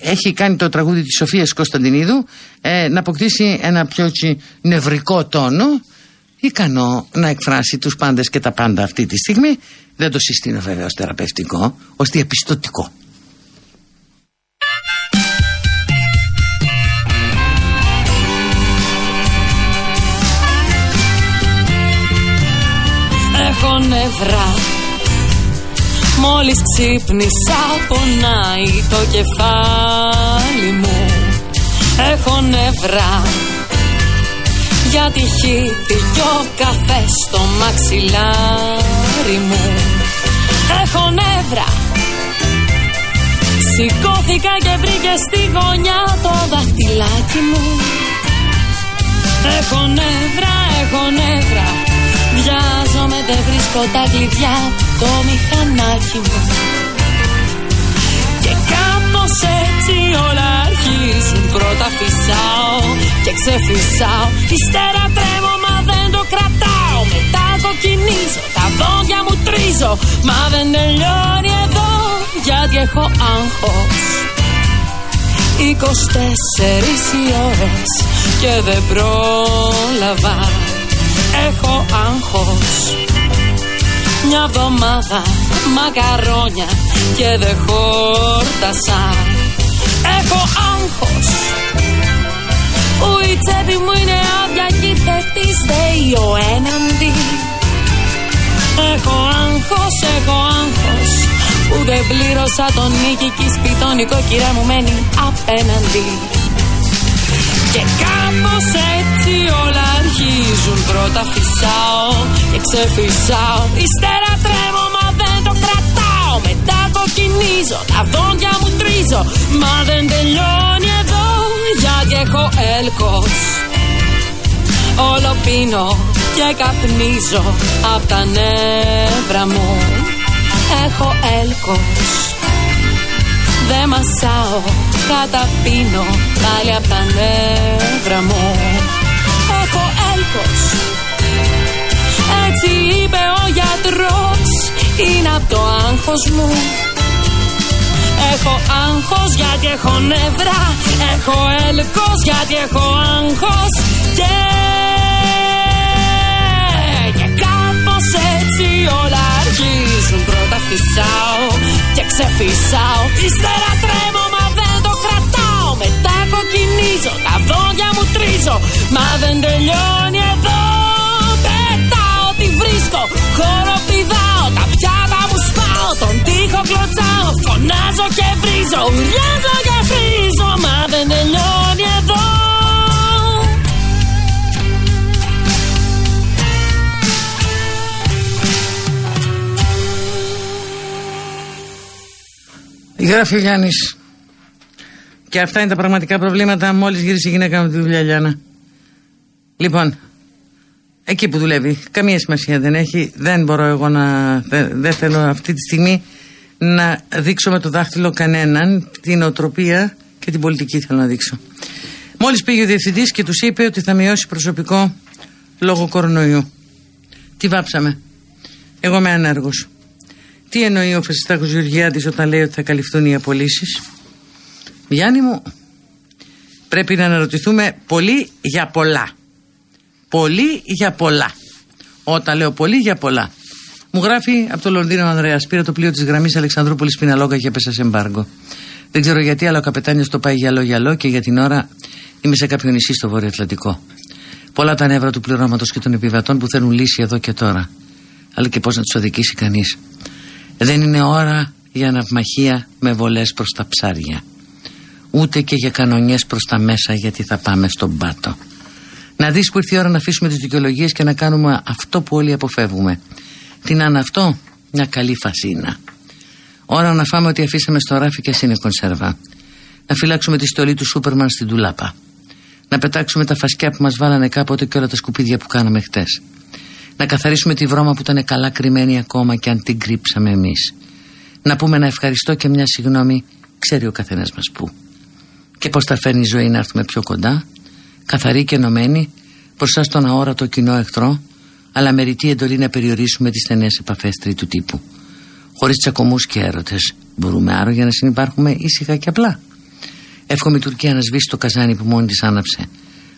έχει κάνει το τραγούδι της Σοφίας Κωνσταντινίδου ε, να αποκτήσει ένα πιο έτσι, νευρικό τόνο ικανό να εκφράσει τους πάντες και τα πάντα αυτή τη στιγμή. Δεν το συστήνω βέβαια ως θεραπευτικό ως διαπιστωτικό. Έχω νευρά Μόλις ξύπνησα πονάει το κεφάλι μου. Έχω νευρά γιατί χύθη κι ο καφέ στο μαξιλάρι μου. Έχω νεύρα. Σηκώθηκα και βρήκε στη γωνιά το δαχτυλάκι μου. Έχω νεύρα, έχω νεύρα. Βιάζομαι δεν βρίσκω τα κλειδιά το μηχανάκι μου. Και κάπως έτσι όλα αρχίζουν Πρώτα φυσάω και ξεφυσάω. Ύστερα τρέμω μα δεν το κρατάω. Μετά κοκκινίζω, τα δόντια μου τρίζω. Μα δεν τελειώνει εδώ γιατί έχω άγχος. 24 οι ώρες και δεν πρόλαβα. Έχω άγχος. Μια εβδομάδα μακαρόνια και δεν χόρτασα Έχω άγχος. Που η τσέπη μου είναι άδεια και η δεν ο έναντι. Έχω άγχος, έχω άγχος. Που δεν πλήρωσα τον νίκη και η σπιτόν η μου μένει απέναντι. Και κάπως έτσι όλα αρχίζουν. Πρώτα φυσάω και ξεφυσάω. Ύστερα τρέμω μα δεν το κρατάω Μετά κοκκινίζω, τα δόντια μου τρίζω. Μα δεν τελειώνει εδώ γιατί έχω έλκος. Όλο πίνω και καπνίζω Απ' τα νεύρα μου. Έχω έλκος. Δεν μασάω, καταπίνω Πάλι απ' τα νεύρα μου. Έχω έλκος. Έτσι είπε ο γιατρός Είναι από το άγχος μου. Έχω άγχος γιατί έχω νεύρα. Έχω έλκος γιατί έχω άγχος. Και, και κάπως έτσι όλα αρχίζουν. Πρώτα φυσάω και ξεφυσάω. Ύστερα τρέμω μα δεν το κρατάω. Μετά κοκκινίζω, τα δόντια μου τρίζω. Μα δεν τελειώνει εδώ. Πετάω τι βρίσκω. Χώρο πηδάω Τα Κλωτσάω, τον. Φωνάζω και βρίζω, και φρίζω. Μα. Γράφει ο Γιάννης. Και αυτά είναι τα πραγματικά προβλήματα μόλις γύρισε η γυναίκα μου τη δουλειά, Λοιπόν, εκεί που δουλεύει, καμία σημασία δεν έχει. Δεν μπορώ εγώ να. Δεν θέλω αυτή τη στιγμή να δείξω με το δάχτυλο κανέναν την οτροπία και την πολιτική θέλω να δείξω. Μόλις πήγε ο διευθυντής και τους είπε ότι θα μειώσει προσωπικό λόγω κορονοϊού. Τι βάψαμε. Εγώ είμαι ανέργος. Τι εννοεί ο Φεσιστάκο Γεωργιάδης όταν λέει ότι θα καλυφθούν οι απολύσεις; Γιάννη μου, πρέπει να αναρωτηθούμε πολύ για πολλά. Πολύ για πολλά. Όταν λέω πολύ για πολλά. Μου γράφει από το Λονδίνο ο Ανδρέας. Πήρα το πλοίο της γραμμής Αλεξανδρούπολης Πιναλόγκα και έπεσα σε εμπάργκο. Δεν ξέρω γιατί, αλλά ο καπετάνιος το πάει γυαλό γυαλό και για την ώρα είμαι σε κάποιο νησί στο Βόρειο Ατλαντικό. Πολλά τα νεύρα του πληρώματος και των επιβατών που θέλουν λύση εδώ και τώρα. Αλλά και πώς να τους οδηγήσει κανείς. Δεν είναι ώρα για ναυμαχία με βολές προς τα ψάρια. Ούτε και για κανονιές προς τα μέσα γιατί θα πάμε στον πάτο. Να δεις που ήρθε η ώρα να αφήσουμε τις δικαιολογίες και να κάνουμε αυτό που όλοι αποφεύγουμε. Τι να είναι αυτό, μια καλή φασίνα. Ώρα να φάμε ό,τι αφήσαμε στο ράφι και είναι κονσέρβα. Να φυλάξουμε τη στολή του Σούπερμαν στην τουλάπα. Να πετάξουμε τα φασκιά που μας βάλανε κάποτε και όλα τα σκουπίδια που κάναμε χτες. Να καθαρίσουμε τη βρώμα που ήταν καλά κρυμμένη ακόμα και αν την κρύψαμε εμείς. Να πούμε ένα ευχαριστώ και μια συγγνώμη, ξέρει ο καθένας μας πού. Και πώς θα φέρνει η ζωή να έρθουμε πιο κοντά, καθαρή και ενωμένη, μπροστά στον αόρατο κοινό εχθρό, αλλά με ρητή εντολή να περιορίσουμε τις στενές επαφές τρίτου τύπου. Χωρίς τσακωμούς και έρωτες. Μπορούμε άρρωγε να συνεπάρχουμε ήσυχα και απλά. Εύχομαι η Τουρκία να σβήσει το καζάνι που μόνη της άναψε.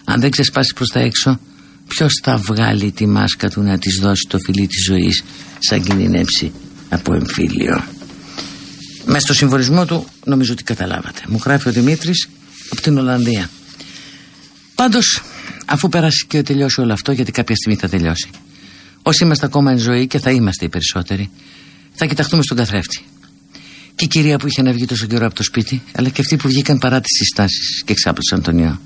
Αν δεν ξεσπάσει προς τα έξω, ποιος θα βγάλει τη μάσκα του να της δώσει το φιλί της ζωής, σαν κινδυνεύσει από εμφύλιο. Μες στο συμβολισμό του νομίζω ότι καταλάβατε. Μου γράφει ο Δημήτρης από την Ολλανδία. Πάντως, αφού πέρασε και τελειώσει όλο αυτό, γιατί κάποια στιγμή θα τελειώσει. Όσοι είμαστε ακόμα εν ζωή και θα είμαστε οι περισσότεροι, θα κοιταχτούμε στον καθρέφτη. Και η κυρία που είχε να βγει τόσο καιρό από το σπίτι, αλλά και αυτοί που βγήκαν παρά τις συστάσεις και εξάπλωσαν τον ιό.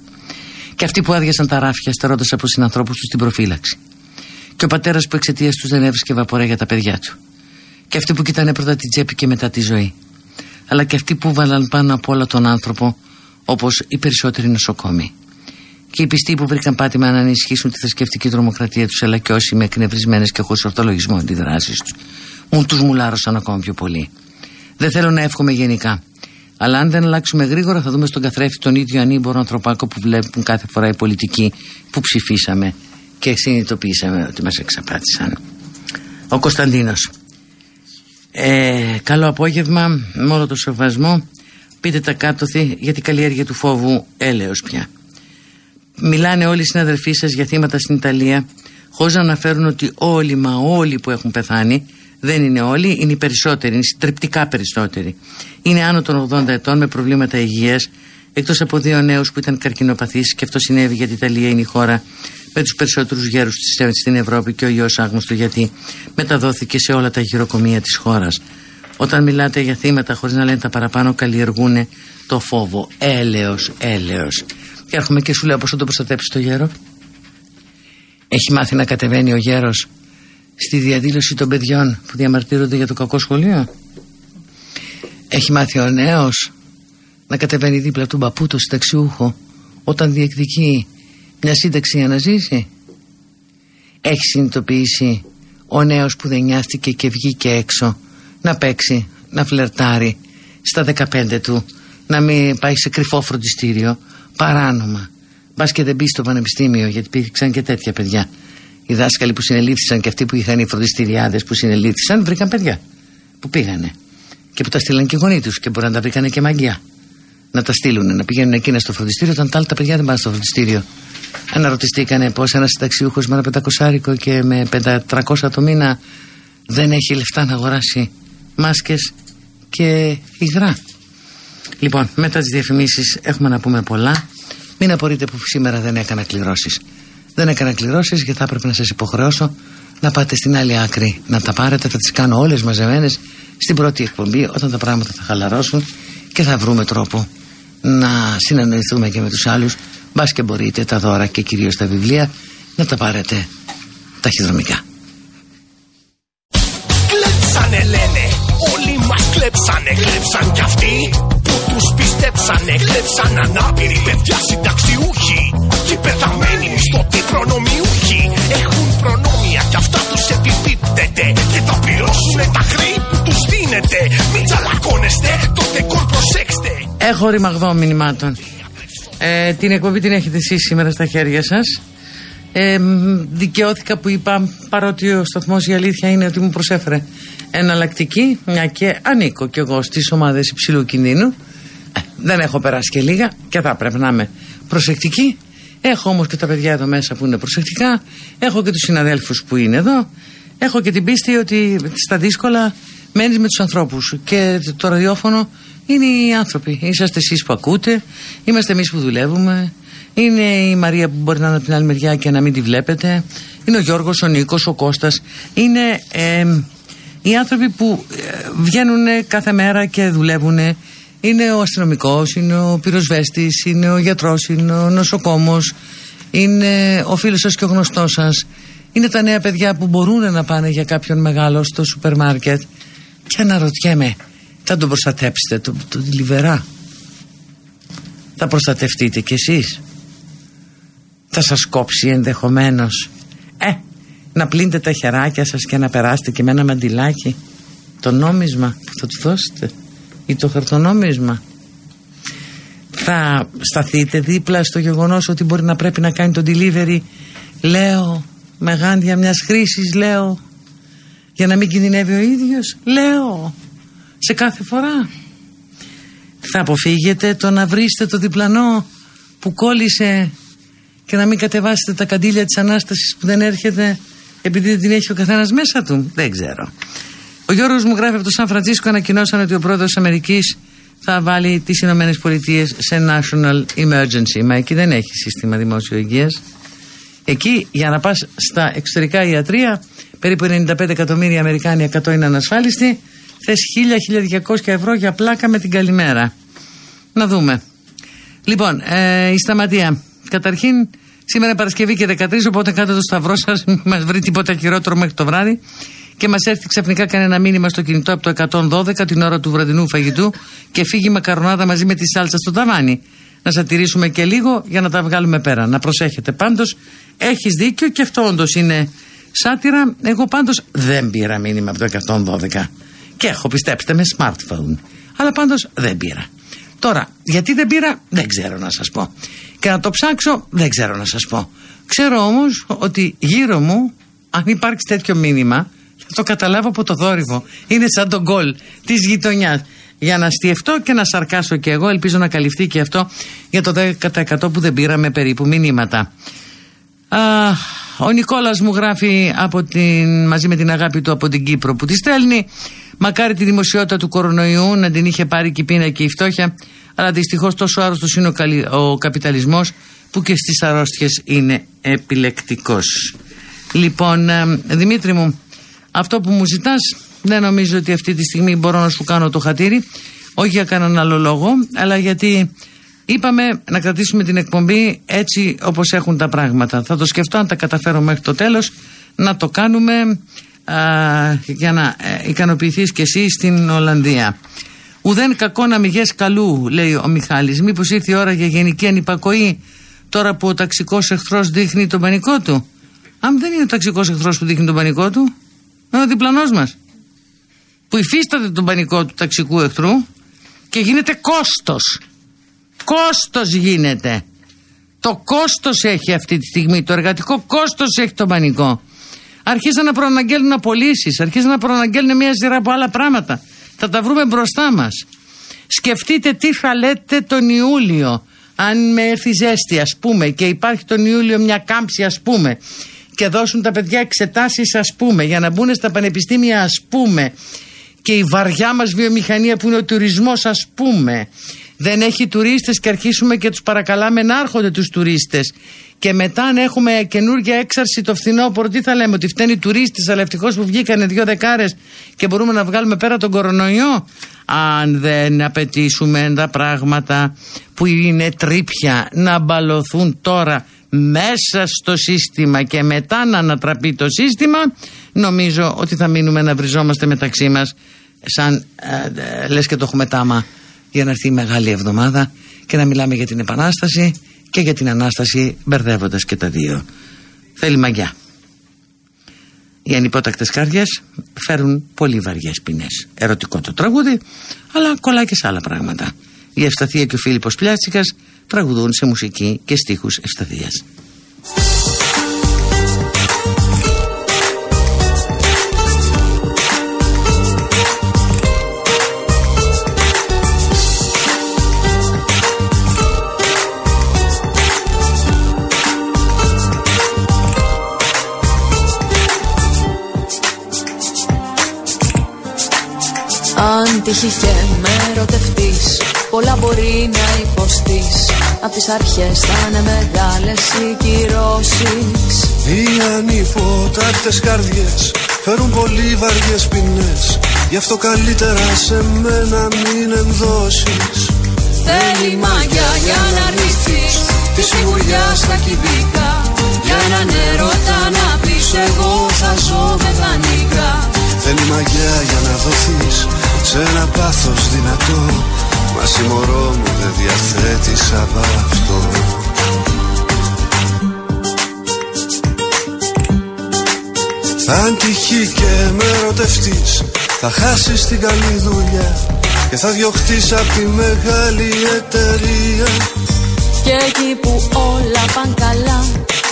Και αυτοί που άδειασαν τα ράφια, στερώντας από συνανθρώπους τους την προφύλαξη. Και ο πατέρας που εξαιτίας τους δεν έβρισκε βαπορέ για τα παιδιά του. Και αυτοί που κοιτάνε πρώτα την τσέπη και μετά τη ζωή. Αλλά και αυτοί που βάλαν πάνω από όλα τον άνθρωπο, όπως οι περισσότεροι νοσοκόμοι και οι πιστοί που βρήκαν πάτημα να ενισχύσουν τη θρησκευτική τρομοκρατία τους, αλλά και όσοι με εκνευρισμένες και χωρίς ορθολογισμό αντιδράσεις τους, μου τους μουλάρωσαν ακόμα πιο πολύ. Δεν θέλω να εύχομαι γενικά. Αλλά αν δεν αλλάξουμε γρήγορα, θα δούμε στον καθρέφτη τον ίδιο ανήμπορο ανθρωπάκο που βλέπουν κάθε φορά οι πολιτικοί που ψηφίσαμε και συνειδητοποιήσαμε ότι μας εξαπάτησαν. Ο Κωνσταντίνος. Ε, καλό απόγευμα, με όλο το σεβασμό. Πείτε τα κάτωθη για την καλλιέργεια του φόβου έλεος πια. Μιλάνε όλοι οι συναδελφοί σας για θύματα στην Ιταλία, χωρίς να αναφέρουν ότι όλοι μα όλοι που έχουν πεθάνει, δεν είναι όλοι, είναι οι περισσότεροι, είναι στρεπτικά περισσότεροι. Είναι άνω των 80 ετών με προβλήματα υγείας, εκτός από δύο νέους που ήταν καρκινοπαθείς, και αυτό συνέβη γιατί η Ιταλία είναι η χώρα με τους περισσότερους γέρους στην Ευρώπη και ο ιό άγνωστος γιατί μεταδόθηκε σε όλα τα γυροκομεία της χώρας. Όταν μιλάτε για θύματα χωρίς να λένε τα παραπάνω, καλλιεργούν το φόβο. Έλεος, έλεος. Και έρχομαι και σου λέω πώς θα το προστατέψεις το γέρο. Έχει μάθει να κατεβαίνει ο γέρος στη διαδήλωση των παιδιών που διαμαρτύρονται για το κακό σχολείο; Έχει μάθει ο νέος να κατεβαίνει δίπλα του μπαπού το συνταξιούχο όταν διεκδικεί μια σύνταξη για να ζήσει; Έχει συνειδητοποιήσει ο νέος που δεν νοιάστηκε και βγήκε έξω να παίξει, να φλερτάρει στα 15 του, να μην πάει σε κρυφό φροντιστήριο, παράνομα. Μπας και δεν μπει στο πανεπιστήμιο, γιατί υπήρξαν και τέτοια παιδιά. Οι δάσκαλοι που συνελήφθησαν και αυτοί που είχαν οι φροντιστηριάδες που συνελήφθησαν, βρήκαν παιδιά που πήγανε. Και που τα στείλαν και οι γονείς τους και μπορεί να τα βρήκανε και μαγιά. Να τα στείλουν, να πηγαίνουν εκείνα στο φροντιστήριο, όταν τα άλλα τα παιδιά δεν πάνε στο φροντιστήριο. Αναρωτηθήκανε πώς ένας συνταξιούχος με ένα πεντακοσάρικο και με 500 το μήνα δεν έχει λεφτά να αγοράσει μάσκες και υγρά. Λοιπόν, μετά τις διαφημίσεις έχουμε να πούμε πολλά. Μην απορείτε που σήμερα δεν έκανα κληρώσεις. Δεν έκανα κληρώσεις γιατί θα έπρεπε να σας υποχρεώσω να πάτε στην άλλη άκρη να τα πάρετε. Θα τις κάνω όλες μαζεμένες στην πρώτη εκπομπή όταν τα πράγματα θα χαλαρώσουν και θα βρούμε τρόπο να συνεννοηθούμε και με τους άλλους. Μπας και μπορείτε τα δώρα και κυρίως τα βιβλία να τα πάρετε ταχυδρομικά. Κλέψανε λένε, όλοι μας κλέψανε κλέψαν κι αυτοί που τους πιστέψανε Κλέψαν ανάπηροι παιδιά συνταξιούχοι Και πεθαμένοι μισθωτοί προνομιούχοι Έχουν προνόμια κι αυτά τους επιπίπτεται Και θα πληρώσουνε τα χρή που τους δίνετε Μην τσαλακώνεστε, το δεκόρ προσέξτε Έχω ρημαγδό μηνυμάτων. Ε, την εκπομπή την έχετε εσείς σήμερα στα χέρια σας. Ε, μ, δικαιώθηκα που είπα, παρότι ο σταθμός η αλήθεια είναι ότι μου προσέφερε εναλλακτική, μια και ανήκω κι εγώ στις ομάδες υψηλού κινδύνου. Ε, δεν έχω περάσει και λίγα και θα πρέπει να είμαι προσεκτική. Έχω όμως και τα παιδιά εδώ μέσα που είναι προσεκτικά. Έχω και τους συναδέλφους που είναι εδώ. Έχω και την πίστη ότι στα δύσκολα μένεις με τους ανθρώπους. Και το ραδιόφωνο είναι οι άνθρωποι. Είσαστε εσείς που ακούτε, είμαστε εμείς που δουλεύουμε. Είναι η Μαρία που μπορεί να είναι από την άλλη μεριά και να μην τη βλέπετε. Είναι ο Γιώργος, ο Νίκος, ο Κώστας. Είναι ε, οι άνθρωποι που ε, βγαίνουν κάθε μέρα και δουλεύουν. Είναι ο αστυνομικός, είναι ο πυροσβέστης, είναι ο γιατρός, είναι ο νοσοκόμος, είναι ο φίλος σας και ο γνωστός σας. Είναι τα νέα παιδιά που μπορούν να πάνε για κάποιον μεγάλο στο σούπερ μάρκετ. Και αναρωτιέμαι, θα τον προστατέψετε, τον το, λιβερά; Θα προστατευτείτε κι εσείς; Θα σας κόψει ενδεχομένως. Ε, να πλύνετε τα χεράκια σας και να περάσετε και με ένα μαντιλάκι το νόμισμα που θα του δώσετε ή το χαρτονόμισμα. Θα σταθείτε δίπλα στο γεγονός ότι μπορεί να πρέπει να κάνει το delivery λέω με γάντια μιας χρήσης λέω. Για να μην κινδυνεύει ο ίδιος λέω. Σε κάθε φορά. Θα αποφύγετε το να βρείτε το διπλανό που κόλλησε και να μην κατεβάσετε τα καντήλια της Ανάστασης που δεν έρχεται επειδή δεν την έχει ο καθένας μέσα του. Δεν ξέρω ο Γιώργος μου γράφει από το Σαν Φρανσίσκο ανακοινώσαν ότι ο πρόεδρος της Αμερικής θα βάλει τις Ηνωμένες Πολιτείες σε national emergency. Μα εκεί δεν έχει σύστημα δημόσιο υγείας. Εκεί για να πας στα εξωτερικά ιατρία περίπου 95 εκατομμύρια Αμερικάνοι 100 είναι ανασφάλιστοι. Θες 1000-1200 ευρώ για πλάκα με την καλημέρα. Να δούμε. Λοιπόν ε, η σταματία. Καταρχήν σήμερα Παρασκευή και 13 οπότε κάτω το σταυρό σας μην μας βρει τίποτα χειρότερο μέχρι το βράδυ και μας έρθει ξαφνικά κανένα μήνυμα στο κινητό από το 112 την ώρα του βραδινού φαγητού και φύγει μακαρονάδα μαζί με τη σάλτσα στο ταβάνι. Να σατηρήσουμε και λίγο για να τα βγάλουμε πέρα. Να προσέχετε πάντως, έχεις δίκιο και αυτό όντως είναι σάτυρα. Εγώ πάντως δεν πήρα μήνυμα από το 112. Και έχω πιστέψτε με smartphone. Αλλά πάντως δεν πήρα. Τώρα, γιατί δεν πήρα, δεν ξέρω να σας πω. Και να το ψάξω, δεν ξέρω να σας πω. Ξέρω όμως ότι γύρω μου, αν υπάρξει τέτοιο μήνυμα, θα το καταλάβω από το δόρυβο. Είναι σαν τον γκολ της γειτονιάς. Για να στιευτώ και να σαρκάσω και εγώ, ελπίζω να καλυφθεί και αυτό για το 10% που δεν πήραμε περίπου μηνύματα. Α, ο Νικόλας μου γράφει από την, μαζί με την αγάπη του από την Κύπρο που τη στέλνει. Μακάρι τη δημοσιότητα του κορονοϊού να την είχε πάρει και η πείνα και η φτώχεια. Αλλά δυστυχώς τόσο άρρωστος είναι ο, καλυ, ο καπιταλισμός που και στις αρρώστιες είναι επιλεκτικός. Λοιπόν, ε, Δημήτρη μου, αυτό που μου ζητάς, δεν νομίζω ότι αυτή τη στιγμή μπορώ να σου κάνω το χατήρι. Όχι για κανέναν άλλο λόγο, αλλά γιατί είπαμε να κρατήσουμε την εκπομπή έτσι όπως έχουν τα πράγματα. Θα το σκεφτώ αν τα καταφέρω μέχρι το τέλος να το κάνουμε α, για να ε, ικανοποιηθείς και εσύ στην Ολλανδία. Ουδέν κακό να μηγές καλού, λέει ο Μιχάλης. Μήπως ήρθε η ώρα για γενική ανυπακοή τώρα που ο ταξικός εχθρός δείχνει τον πανικό του. Αν δεν είναι ο ταξικός εχθρός που δείχνει τον πανικό του, είναι ο διπλανός μας. Που υφίσταται τον πανικό του ταξικού εχθρού και γίνεται κόστος. Κόστος γίνεται. Το κόστος έχει αυτή τη στιγμή. Το εργατικό κόστος έχει το πανικό. Αρχίζουν να προαναγγέλνουν απολύσεις, αρχίζουν να προαναγγέλνουν μια σειρά από άλλα πράγματα. Θα τα βρούμε μπροστά μας. Σκεφτείτε τι θα λέτε τον Ιούλιο. Αν με έρθει ζέστη, ας πούμε, και υπάρχει τον Ιούλιο μια κάμψη, ας πούμε, και δώσουν τα παιδιά εξετάσεις, ας πούμε, για να μπουν στα πανεπιστήμια, ας πούμε, και η βαριά μας βιομηχανία που είναι ο τουρισμός, ας πούμε, δεν έχει τουρίστες και αρχίσουμε και τους παρακαλάμε να έρχονται τους τουρίστες. Και μετά αν έχουμε καινούργια έξαρση το φθινόπωρο τι θα λέμε ότι φταίνει οι τουρίστες αλλά ευτυχώς που βγήκανε δύο δεκάρες και μπορούμε να βγάλουμε πέρα τον κορονοϊό. Αν δεν απαιτήσουμε τα πράγματα που είναι τρίπια να μπαλωθούν τώρα μέσα στο σύστημα και μετά να ανατραπεί το σύστημα νομίζω ότι θα μείνουμε να βριζόμαστε μεταξύ μας σαν ε, λες και το έχουμε τάμα για να έρθει η μεγάλη εβδομάδα και να μιλάμε για την Επανάσταση και για την Ανάσταση μπερδεύοντας και τα δύο. Θέλει μαγιά. Οι ανυπότακτες καρδιές φέρουν πολύ βαριές ποινές. Ερωτικό το τραγούδι, αλλά κολλάει και σε άλλα πράγματα. Η Ευσταθία και ο Φίλιππος Πλιάτσικας τραγουδούν σε μουσική και στίχους Ευσταθίας. Αν τύχει και με ερωτευτείς Πολλά μπορεί να υποστείς Απ' τις αρχές θα είναι μεγάλες οι κυρώσεις. Οι ανυπότακτες καρδιές. Φέρουν πολύ βαριές ποινές. Γι' αυτό καλύτερα σε μένα μην ενδώσεις. Θέλει μαγιά για να αρνηθείς Τη σιγουριά στα κυβικά. Για έναν έρωτα να πεις Εγώ θα ζω με δανεικά Θέλει μαγιά για να δοθείς σε ένα πάθος δυνατό Μα συμμορώ μου δεν διαθέτεις απ' αυτό. Αν τυχεί και με ερωτευτείς Θα χάσεις την καλή δουλειά Και θα διωχτείς απ' τη μεγάλη εταιρεία. Και εκεί που όλα παν καλά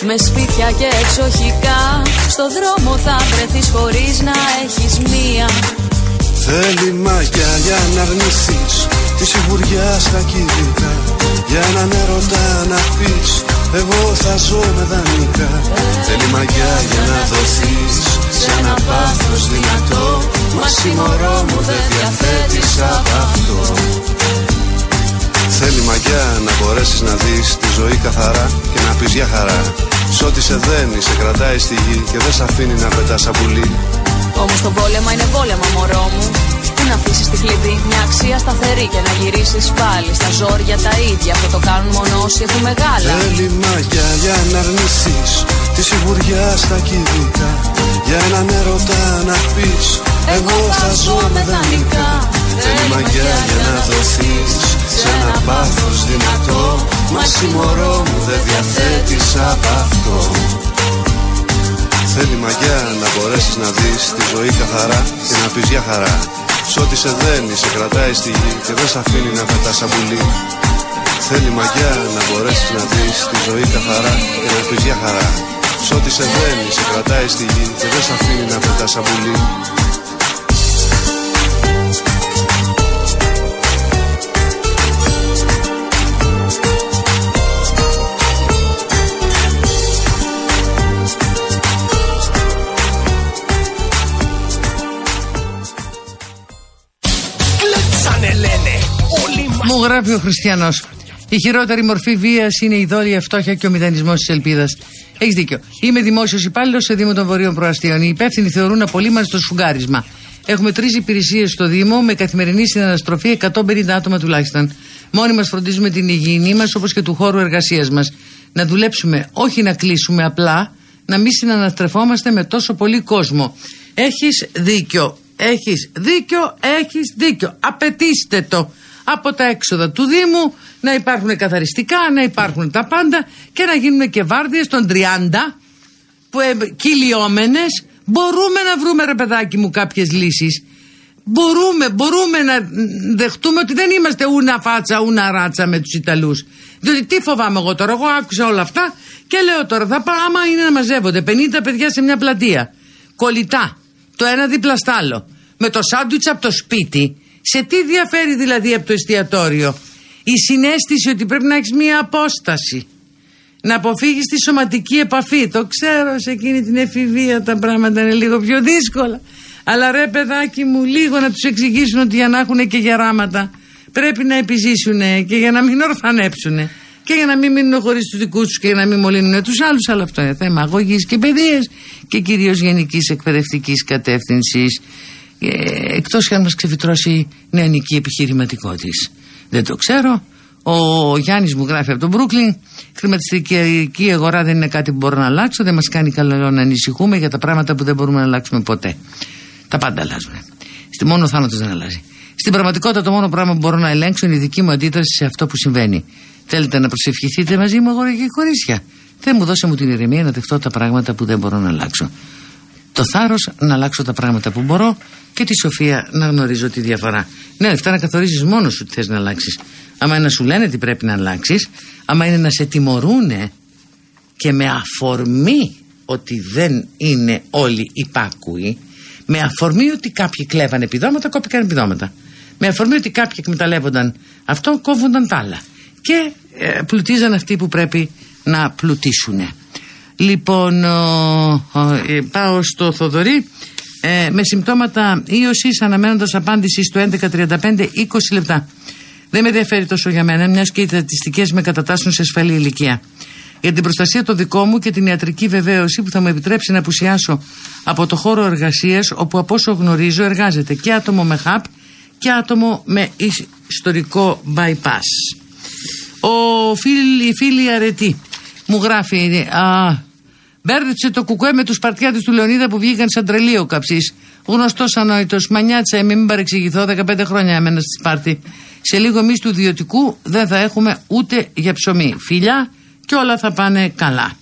με σπίτια και εξοχικά Στο δρόμο θα βρεθείς χωρίς να έχεις μία. Θέλει μαγιά για να αρνηθείς Τη σιγουριά στα κινητά. Για έναν έρωτα να πεις Εγώ θα ζω με δανεικά Θέλει μαγιά για να δοθείς Σε ένα πάθος δυνατό. Μα συμμορώ μου δεν διαθέτεις απ' αυτό. Θέλει μαγιά να μπορέσεις να δεις τη ζωή καθαρά Και να πεις για χαρά Σ' ό,τι σε δένει, σε κρατάει στη γη Και δεν σε αφήνει να πετάς σαν πουλί Όμως το πόλεμα είναι πόλεμα, μωρό μου. Πού να αφήσεις τη κλειδί, μια αξία σταθερή και να γυρίσεις πάλι στα ζόρια τα ίδια που το κάνουν μόνο όσοι έχουν μεγάλα. Θέλει μαγιά για να αρνηθείς τη σιγουριά στα κινητά. Για έναν έρωτα να πεις Εγώ θα ζω με δανεικά. Θέλει μαγιά για να δοθείς σε ένα πάθος δυνατό. Μα συμμορώ μου δεν διαθέτεις απ' αυτό. Θέλει μαγιά να μπορέσεις να δεις τη ζωή καθαρά και να πεις για χαρά Σ' ό,τι σε δένει, σε κρατάει στη γη και δεν σε αφήνει να πετάς σαν πουλί Θέλει μαγιά να μπορέσεις να δεις τη ζωή καθαρά και να πεις για χαρά. Σ' ό,τι σε δένει, σε κρατάει στη γη και δεν σε αφήνει να πετάς σαν πουλί γράφει ο Χριστιανός. Η χειρότερη μορφή βίας είναι η δόλια φτώχεια και ο μηδενισμός της ελπίδας. Έχεις δίκιο. Είμαι δημόσιος υπάλληλος σε Δήμο των Βορείων Προαστίων. Οι υπεύθυνοι θεωρούν απολύμανση σφουγγάρισμα. Έχουμε τρεις υπηρεσίες στο Δήμο με καθημερινή συναναστροφή 150 άτομα τουλάχιστον. Μόνοι μας φροντίζουμε την υγιεινή μας όπως και του χώρου εργασίας μας. Να δουλέψουμε, όχι να κλείσουμε απλά, να μην συναναστρεφόμαστε με τόσο πολύ κόσμο. Έχεις δίκιο. Έχεις δίκιο, έχεις δίκιο. Απαιτήστε το από τα έξοδα του Δήμου, να υπάρχουν καθαριστικά, να υπάρχουν τα πάντα και να γίνουν και βάρδιες των 30 που, ε, κυλιόμενες. Μπορούμε να βρούμε ρε παιδάκι μου κάποιες λύσεις. Μπορούμε, μπορούμε να δεχτούμε ότι δεν είμαστε ούνα φάτσα, ούνα ράτσα με τους Ιταλούς. Διότι τι φοβάμαι εγώ τώρα, εγώ άκουσα όλα αυτά και λέω τώρα θα πάω άμα είναι να μαζεύονται 50 παιδιά σε μια πλατεία. Κολλητά, το ένα δίπλα στ' άλλο. Με το σάντουιτς από το σπίτι σε τι διαφέρει δηλαδή από το εστιατόριο; Η συνέστηση ότι πρέπει να έχεις μία απόσταση. Να αποφύγεις τη σωματική επαφή. Το ξέρω, σε εκείνη την εφηβεία τα πράγματα είναι λίγο πιο δύσκολα. Αλλά ρε παιδάκι μου, λίγο να τους εξηγήσουν ότι για να έχουν και γεράματα πρέπει να επιζήσουν και για να μην ορφανέψουν και για να μην μείνουν χωρίς τους δικούς τους και για να μην μολύνουν τους άλλους. Αλλά αυτό είναι θέμα αγωγής και παιδείας και κυρίως γενικής εκπαιδευτικής κατεύθυνσης. Ε, εκτός και αν μας ξεφυτρώσει νεανική επιχειρηματικό Δεν το ξέρω. Ο Γιάννης μου γράφει από τον Μπρούκλιν χρηματιστική αγορά δεν είναι κάτι που μπορώ να αλλάξω δεν μας κάνει καλό να ανησυχούμε για τα πράγματα που δεν μπορούμε να αλλάξουμε ποτέ. Τα πάντα αλλάζουν. Στη μόνο ο θάνατος δεν αλλάζει. Στην πραγματικότητα, το μόνο πράγμα που μπορώ να ελέγξω είναι η δική μου αντίδραση σε αυτό που συμβαίνει. Θέλετε να προσευχηθείτε μαζί μου, αγόρια και κορίτσια; Δεν μου δώσε μου την ηρεμία να δεχτώ τα πράγματα που δεν μπορώ να αλλάξω. Το θάρρος να αλλάξω τα πράγματα που μπορώ και τη σοφία να γνωρίζω τη διαφορά. Ναι, αυτά να καθορίζεις μόνος σου τι θες να αλλάξεις. Άμα είναι να σου λένε τι πρέπει να αλλάξεις, άμα είναι να σε τιμωρούνε και με αφορμή ότι δεν είναι όλοι υπάκουοι, με αφορμή ότι κάποιοι κλέβαν επιδόματα, κόπηκαν επιδόματα. Με αφορμή ότι κάποιοι εκμεταλλεύονταν αυτό, κόβονταν τα άλλα. Και ε, πλουτίζαν αυτοί που πρέπει να πλουτίσουν. Λοιπόν, ε, πάω στο Θοδωρή. Ε, με συμπτώματα ίωση αναμένοντας απάντηση στο 1135 20 λεπτά. Δεν με ενδιαφέρει τόσο για μένα, μιας και οι στατιστικές με κατατάσσουν σε ασφαλή ηλικία. Για την προστασία το δικό μου και την ιατρική βεβαίωση που θα μου επιτρέψει να απουσιάσω από το χώρο εργασίας, όπου από όσο γνωρίζω εργάζεται και άτομο με ΧΑΠ και άτομο με ιστορικό bypass. Ο φίλ, η φίλη αρετή μου γράφει α, Μπέρδεψε το κουκουέ με τους παρτιάτες του Λεωνίδα που βγήκαν σαν τρελή ο καψής. Γνωστός ανόητος. Μανιάτσα, μην παρεξηγηθώ, 15 χρόνια έμενα στη Σπάρτη. Σε λίγο εμείς του ιδιωτικού δεν θα έχουμε ούτε για ψωμί. Φιλιά και όλα θα πάνε καλά.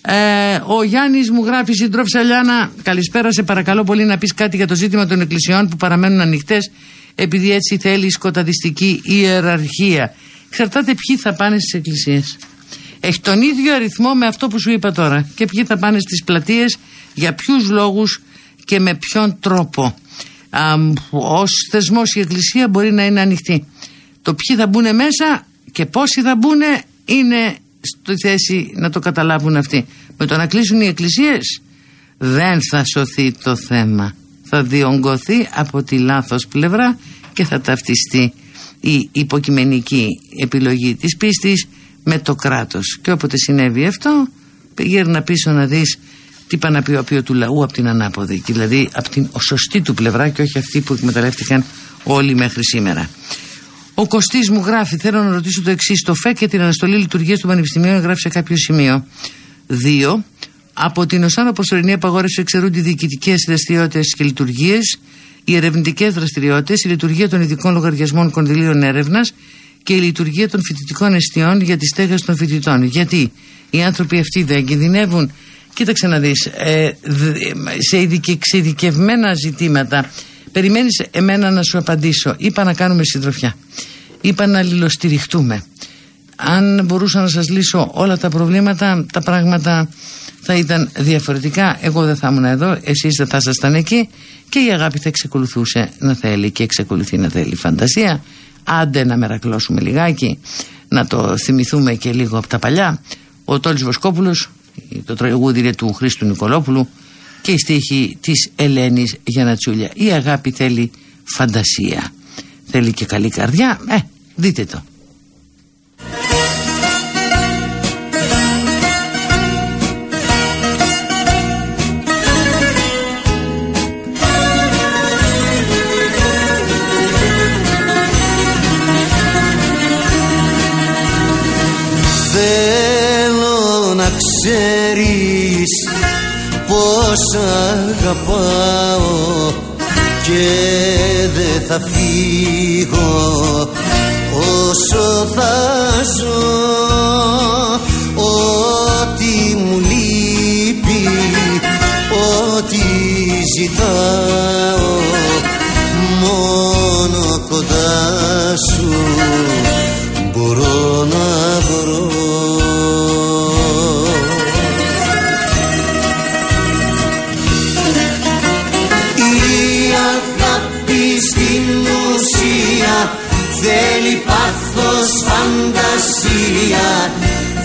Ε, ο Γιάννης μου γράφει συντρόφισσα Λιάνα, καλησπέρα. Σε παρακαλώ πολύ να πεις κάτι για το ζήτημα των εκκλησιών που παραμένουν ανοιχτές, επειδή έτσι θέλει σκοταδιστική ιεραρχία. Εξαρτάται ποιοι θα πάνε στις εκκλησίες. Έχει τον ίδιο αριθμό με αυτό που σου είπα τώρα. Και ποιοι θα πάνε στις πλατείες, για ποιους λόγους και με ποιον τρόπο. Ω θεσμός η εκκλησία μπορεί να είναι ανοιχτή. Το ποιοι θα μπουν μέσα και πόσοι θα μπουν είναι στη θέση να το καταλάβουν αυτοί. Με το να κλείσουν οι εκκλησίες δεν θα σωθεί το θέμα. Θα διονγκωθεί από τη λάθος πλευρά και θα ταυτιστεί η υποκειμενική επιλογή της πίστης με το κράτος. Και όποτε συνέβη αυτό γύρνα πίσω να δεις τι παναπιόπιο του λαού από την ανάποδη. Δηλαδή από την σωστή του πλευρά και όχι αυτή που εκμεταλλεύτηκαν όλοι μέχρι σήμερα. Ο Κωστής μου γράφει: Θέλω να ρωτήσω το εξής. Το ΦΕΚ και την αναστολή λειτουργίας του Πανεπιστημίου γράφει σε κάποιο σημείο. Δύο. Από την ΟΣΑΝΟ προσωρινή απαγόρευση εξαιρούνται οι διοικητικές δραστηριότητες και λειτουργίες, οι ερευνητικές δραστηριότητες, η λειτουργία των ειδικών λογαριασμών κονδυλίων έρευνας και η λειτουργία των φοιτητικών εστιών για τη στέγαση των φοιτητών. Γιατί οι άνθρωποι αυτοί δεν κινδυνεύουν. Κοίταξε να δεις, ε, σε εξειδικευμένα ζητήματα Περιμένεις εμένα να σου απαντήσω. Είπα να κάνουμε συντροφιά. Είπα να αλληλοστηριχτούμε. Αν μπορούσα να σας λύσω όλα τα προβλήματα, τα πράγματα θα ήταν διαφορετικά. Εγώ δεν θα ήμουν εδώ, εσείς δεν θα ήσασταν εκεί και η αγάπη θα εξεκολουθούσε να θέλει και εξεκολουθεί να θέλει φαντασία. Άντε να μερακλώσουμε λιγάκι, να το θυμηθούμε και λίγο από τα παλιά. Ο Τόλης Βοσκόπουλος, το τραγούδι του Χρήστου Νικολόπουλου, και η στίχη της Ελένης Γιανατσούλια. Η αγάπη θέλει φαντασία. Θέλει και καλή καρδιά. Ε, δείτε το. Θέλω να ξέρεις πως αγαπάω και δεν θα φύγω όσο θα ζω. Ό,τι μου λείπει ό,τι ζητάω μόνο κοντά σου μπορώ να βρω Θέλει πάθος φαντασία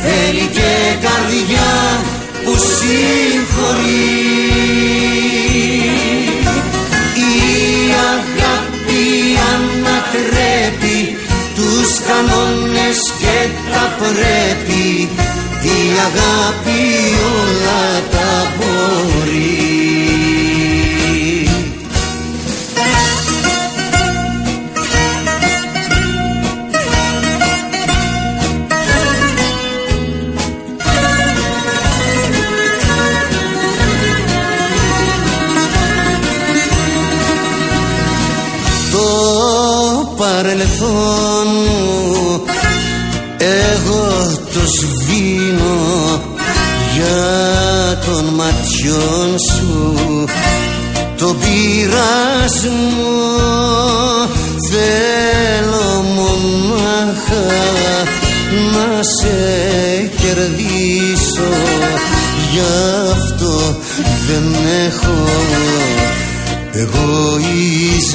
Θέλει και καρδιά που συγχωρεί. Η αγάπη ανατρέπει τους κανόνες και τα πρέπει. Η αγάπη όλα μου εγώ το σβήνω για των ματιών σου. Το πειρασμό θέλω μονάχα να σε κερδίσω. Γι' αυτό δεν έχω εγωισμός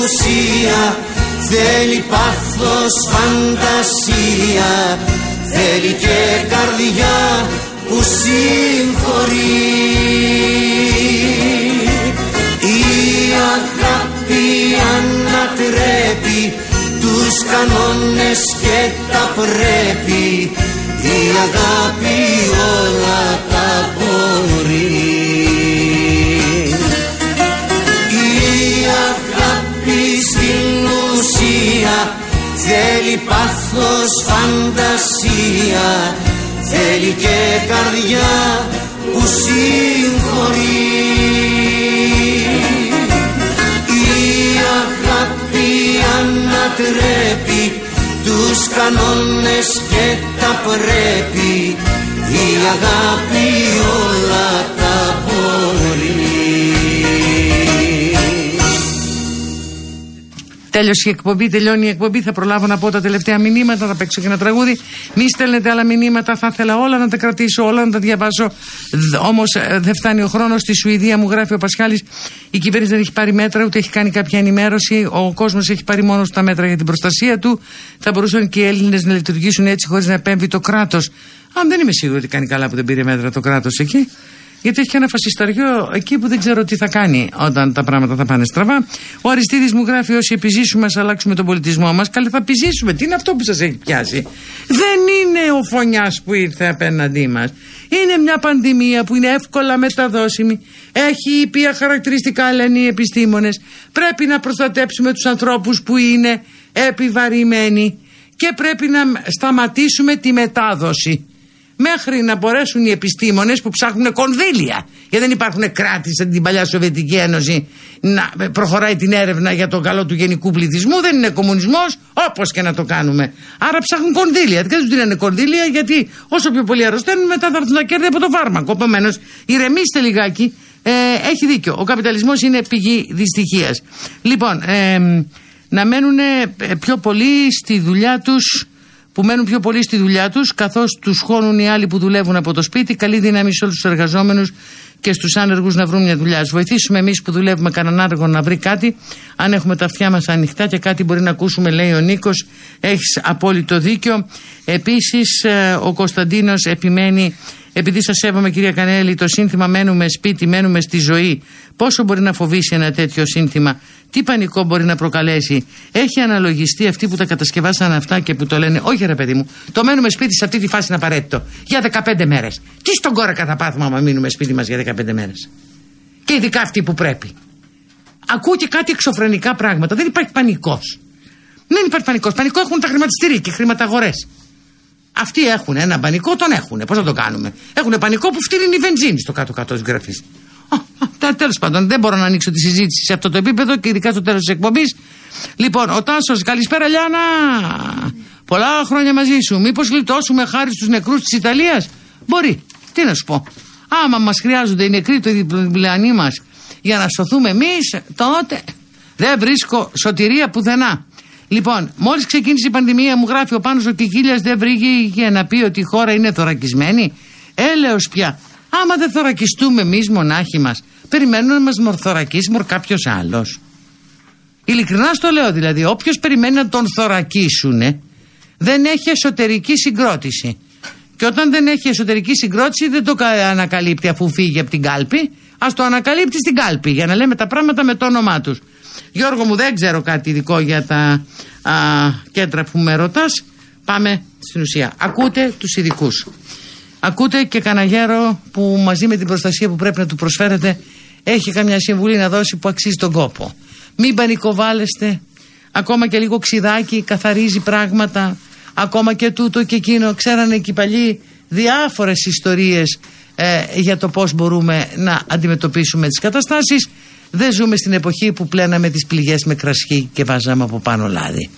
στην ουσία. Θέλει πάθος φαντασία. Θέλει και καρδιά που συγχωρεί. Η αγάπη ανατρέπει τους κανόνες και τα πρέπει. Η αγάπη όλα τα μπορεί ουσία θέλει πάθος φαντασία θέλει και καρδιά που συγχωρεί. Η αγάπη ανατρέπει τους κανόνες και τα πρέπει. Η αγάπη όλα Τέλειωσε η εκπομπή, τελειώνει η εκπομπή. Θα προλάβω να πω τα τελευταία μηνύματα, θα παίξω και ένα τραγούδι. Μη στέλνετε άλλα μηνύματα, θα ήθελα όλα να τα κρατήσω, όλα να τα διαβάσω. Όμως δεν φτάνει ο χρόνος. Στη Σουηδία μου γράφει ο Πασχάλης, η κυβέρνηση δεν έχει πάρει μέτρα, ούτε έχει κάνει κάποια ενημέρωση. Ο κόσμος έχει πάρει μόνο τα μέτρα για την προστασία του. Θα μπορούσαν και οι Έλληνες να λειτουργήσουν έτσι χωρίς να επέμβει το κράτος. Αν δεν είμαι σίγουρη ότι κάνει καλά που δεν πήρε μέτρα το κράτος εκεί. Γιατί έχει και ένα φασισταριό εκεί που δεν ξέρω τι θα κάνει όταν τα πράγματα θα πάνε στραβά. Ο Αριστίδης μου γράφει: Όσοι επιζήσουμε, ας αλλάξουμε τον πολιτισμό μας. Καλή, θα επιζήσουμε. Τι είναι αυτό που σας έχει πιάσει; Δεν είναι ο φωνιάς που ήρθε απέναντί μας. Είναι μια πανδημία που είναι εύκολα μεταδώσιμη. Έχει ήπια χαρακτηριστικά, λένε οι επιστήμονες. Πρέπει να προστατέψουμε τους ανθρώπους που είναι επιβαρημένοι και πρέπει να σταματήσουμε τη μετάδοση μέχρι να μπορέσουν οι επιστήμονες που ψάχνουν κονδύλια. Γιατί δεν υπάρχουν κράτη σαν την παλιά Σοβιετική Ένωση να προχωράει την έρευνα για το καλό του γενικού πληθυσμού. Δεν είναι κομμουνισμός, όπως και να το κάνουμε. Άρα ψάχνουν κονδύλια. Δεν τους δίνανε κονδύλια γιατί όσο πιο πολύ αρρωσταίνουν, μετά θα έρθουν τα κέρδη από το φάρμακο. Επομένως, ηρεμήστε λιγάκι. Ε, έχει δίκιο. Ο καπιταλισμός είναι πηγή δυστυχίας. Λοιπόν, ε, να μένουν πιο πολύ στη δουλειά τους που μένουν πιο πολύ στη δουλειά τους, καθώς τους χώνουν οι άλλοι που δουλεύουν από το σπίτι. Καλή δύναμη σε όλους τους εργαζόμενους και στους άνεργους να βρουν μια δουλειά. Α βοηθήσουμε εμείς που δουλεύουμε κανέναν άνεργο να βρει κάτι, αν έχουμε τα αυτιά μας ανοιχτά και κάτι μπορεί να ακούσουμε, λέει ο Νίκος. Έχεις απόλυτο δίκιο. Επίσης, ο Κωνσταντίνος επιμένει επειδή σας σέβομαι, κυρία Κανέλη, το σύνθημα Μένουμε σπίτι, μένουμε στη ζωή. Πόσο μπορεί να φοβήσει ένα τέτοιο σύνθημα, τι πανικό μπορεί να προκαλέσει; Έχει αναλογιστεί αυτοί που τα κατασκευάσαν αυτά και που το λένε, Όχι, ρε παιδί μου, το μένουμε σπίτι σε αυτή τη φάση είναι απαραίτητο. Για 15 μέρες. Τι στον κόρακα θα πάθουμε άμα μείνουμε σπίτι μας για 15 μέρες; Και ειδικά αυτοί που πρέπει. Ακούω και κάτι εξωφρενικά πράγματα. Δεν υπάρχει πανικός. Δεν υπάρχει πανικός. Πανικό έχουν τα χρηματιστήρια και χρηματαγορές. Αυτοί έχουν ένα πανικό, τον έχουν. Πώς θα το κάνουμε; Έχουν πανικό που φτύνει η βενζίνη στο κάτω-κάτω της γραφής. Τέλος πάντων, δεν μπορώ να ανοίξω τη συζήτηση σε αυτό το επίπεδο και ειδικά στο τέλος της εκπομπής. Λοιπόν, ο Τάσος, καλησπέρα Λιάνα. Πολλά χρόνια μαζί σου. Μήπως γλιτώσουμε χάρη στους νεκρούς της Ιταλίας; Μπορεί. Τι να σου πω. Άμα μας χρειάζονται οι νεκροί του διπλανή μας για να σωθούμε εμείς, τότε δεν βρίσκω σωτηρία πουθενά. Λοιπόν, μόλις ξεκίνησε η πανδημία, μου γράφει ο Πάνος ο Κικίλια δεν βρήκε να πει ότι η χώρα είναι θωρακισμένη. Έλεος πια. Άμα δεν θωρακιστούμε εμείς μονάχοι μας, περιμένουν να μας μορθωρακίσει μορ κάποιος άλλος. Ειλικρινά στο λέω δηλαδή, όποιος περιμένει να τον θωρακίσουν, δεν έχει εσωτερική συγκρότηση. Και όταν δεν έχει εσωτερική συγκρότηση, δεν το ανακαλύπτει αφού φύγει από την κάλπη. Α το ανακαλύπτει στην κάλπη για να λέμε τα πράγματα με το όνομά τους. Γιώργο μου δεν ξέρω κάτι ειδικό για τα α, κέντρα που με ρωτάς. Πάμε στην ουσία. Ακούτε τους ειδικούς. Ακούτε και κανένα γέρο που μαζί με την προστασία που πρέπει να του προσφέρετε έχει καμιά συμβουλή να δώσει που αξίζει τον κόπο. Μην πανικοβάλλεστε. Ακόμα και λίγο ξιδάκι καθαρίζει πράγματα. Ακόμα και τούτο και εκείνο. Ξέρανε και οι παλιοί διάφορες ιστορίες ε, για το πώς μπορούμε να αντιμετωπίσουμε τις καταστάσεις. Δεν ζούμε στην εποχή που πλέναμε τις πληγές με κρασί και βάζαμε από πάνω λάδι.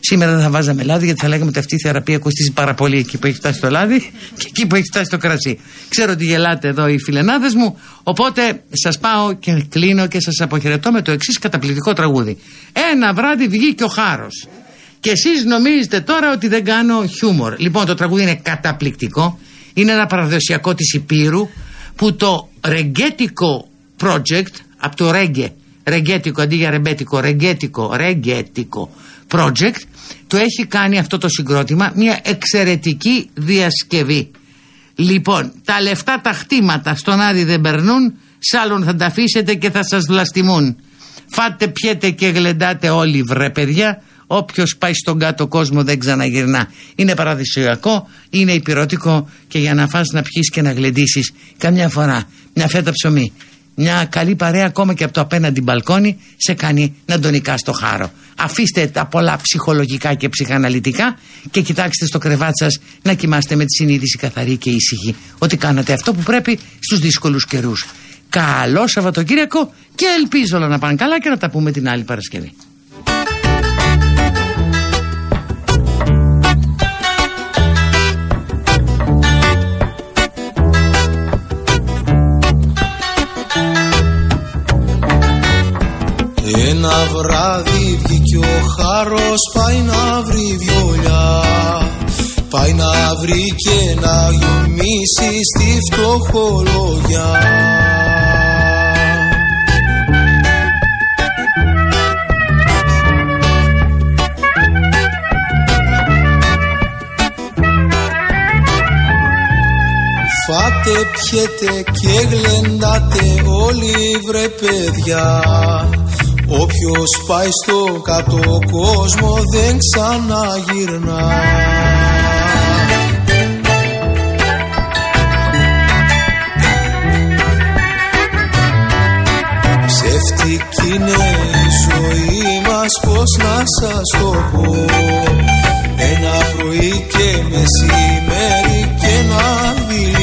Σήμερα δεν θα βάζαμε λάδι γιατί θα λέγαμε ότι αυτή η θεραπεία κοστίζει πάρα πολύ εκεί που έχει φτάσει το λάδι και εκεί που έχει φτάσει το κρασί. Ξέρω ότι γελάτε εδώ οι φιλενάδες μου, οπότε σας πάω και κλείνω και σας αποχαιρετώ με το εξής καταπληκτικό τραγούδι. Ένα βράδυ βγήκε ο χάρος. Και εσείς νομίζετε τώρα ότι δεν κάνω χιούμορ. Λοιπόν το τραγούδι είναι καταπληκτικό. Είναι ένα παραδοσιακό της Υπήρου που το ρεγκέτικο project από το ρέγγε, ρεγκέτικο αντί για ρεμπέτικο, ρεγκέτικο, ρεγκέτικο project το έχει κάνει αυτό το συγκρότημα μια εξαιρετική διασκευή. Λοιπόν, τα λεφτά τα χτήματα στον Άδη δεν περνούν, σ' άλλον θα τα αφήσετε και θα σας βλαστημούν. Φάτε, πιέτε και γλεντάτε όλοι βρε παιδιά, Όποιος πάει στον κάτω κόσμο δεν ξαναγυρνά. Είναι παραδοσιακό, είναι υπηρώτικο και για να φας να πιεις και να γλεντήσεις καμιά φορά μια φέτα ψωμί μια καλή παρέα ακόμα και από το απέναντι μπαλκόνι σε κάνει να τον νικάς στο χάρο. Αφήστε τα πολλά ψυχολογικά και ψυχαναλυτικά και κοιτάξτε στο κρεβάτι σας να κοιμάστε με τη συνείδηση καθαρή και ήσυχη ότι κάνατε αυτό που πρέπει στους δύσκολους καιρούς. Καλό Σαββατοκύριακο και ελπίζω όλα να πάνε καλά και να τα πούμε την άλλη Παρασκευή. Ένα βράδυ βγήκε ο χάρος πάει να βρει βιολιά. Πάει να βρει και να γεμίσει στη φτωχολογιά. Φάτε, πιέτε και γλεντάτε όλοι βρε παιδιά Όποιος πάει στο κάτω κόσμο δεν ξαναγυρνά. Ψεύτικη είναι η ζωή μας πως να σας το πω. Ένα πρωί και μεσημέρι και ένα δειλινό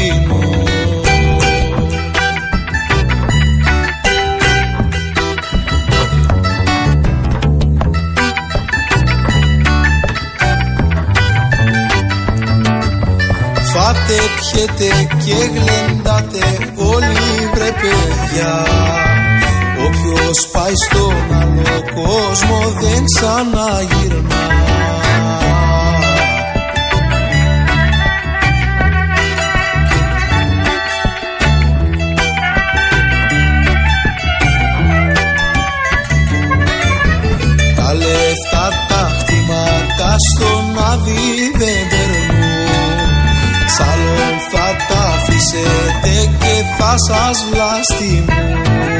Φάτε, πιέτε και γλεντάτε. Όλοι βρε παιδιά Όποιος πάει στον άλλο κόσμο δεν ξαναγυρνά. Τα λεφτά τα χτυπάτα στον άδει δεν Σ' άλλον θα τα αφήσετε και θα σας βλαστημούν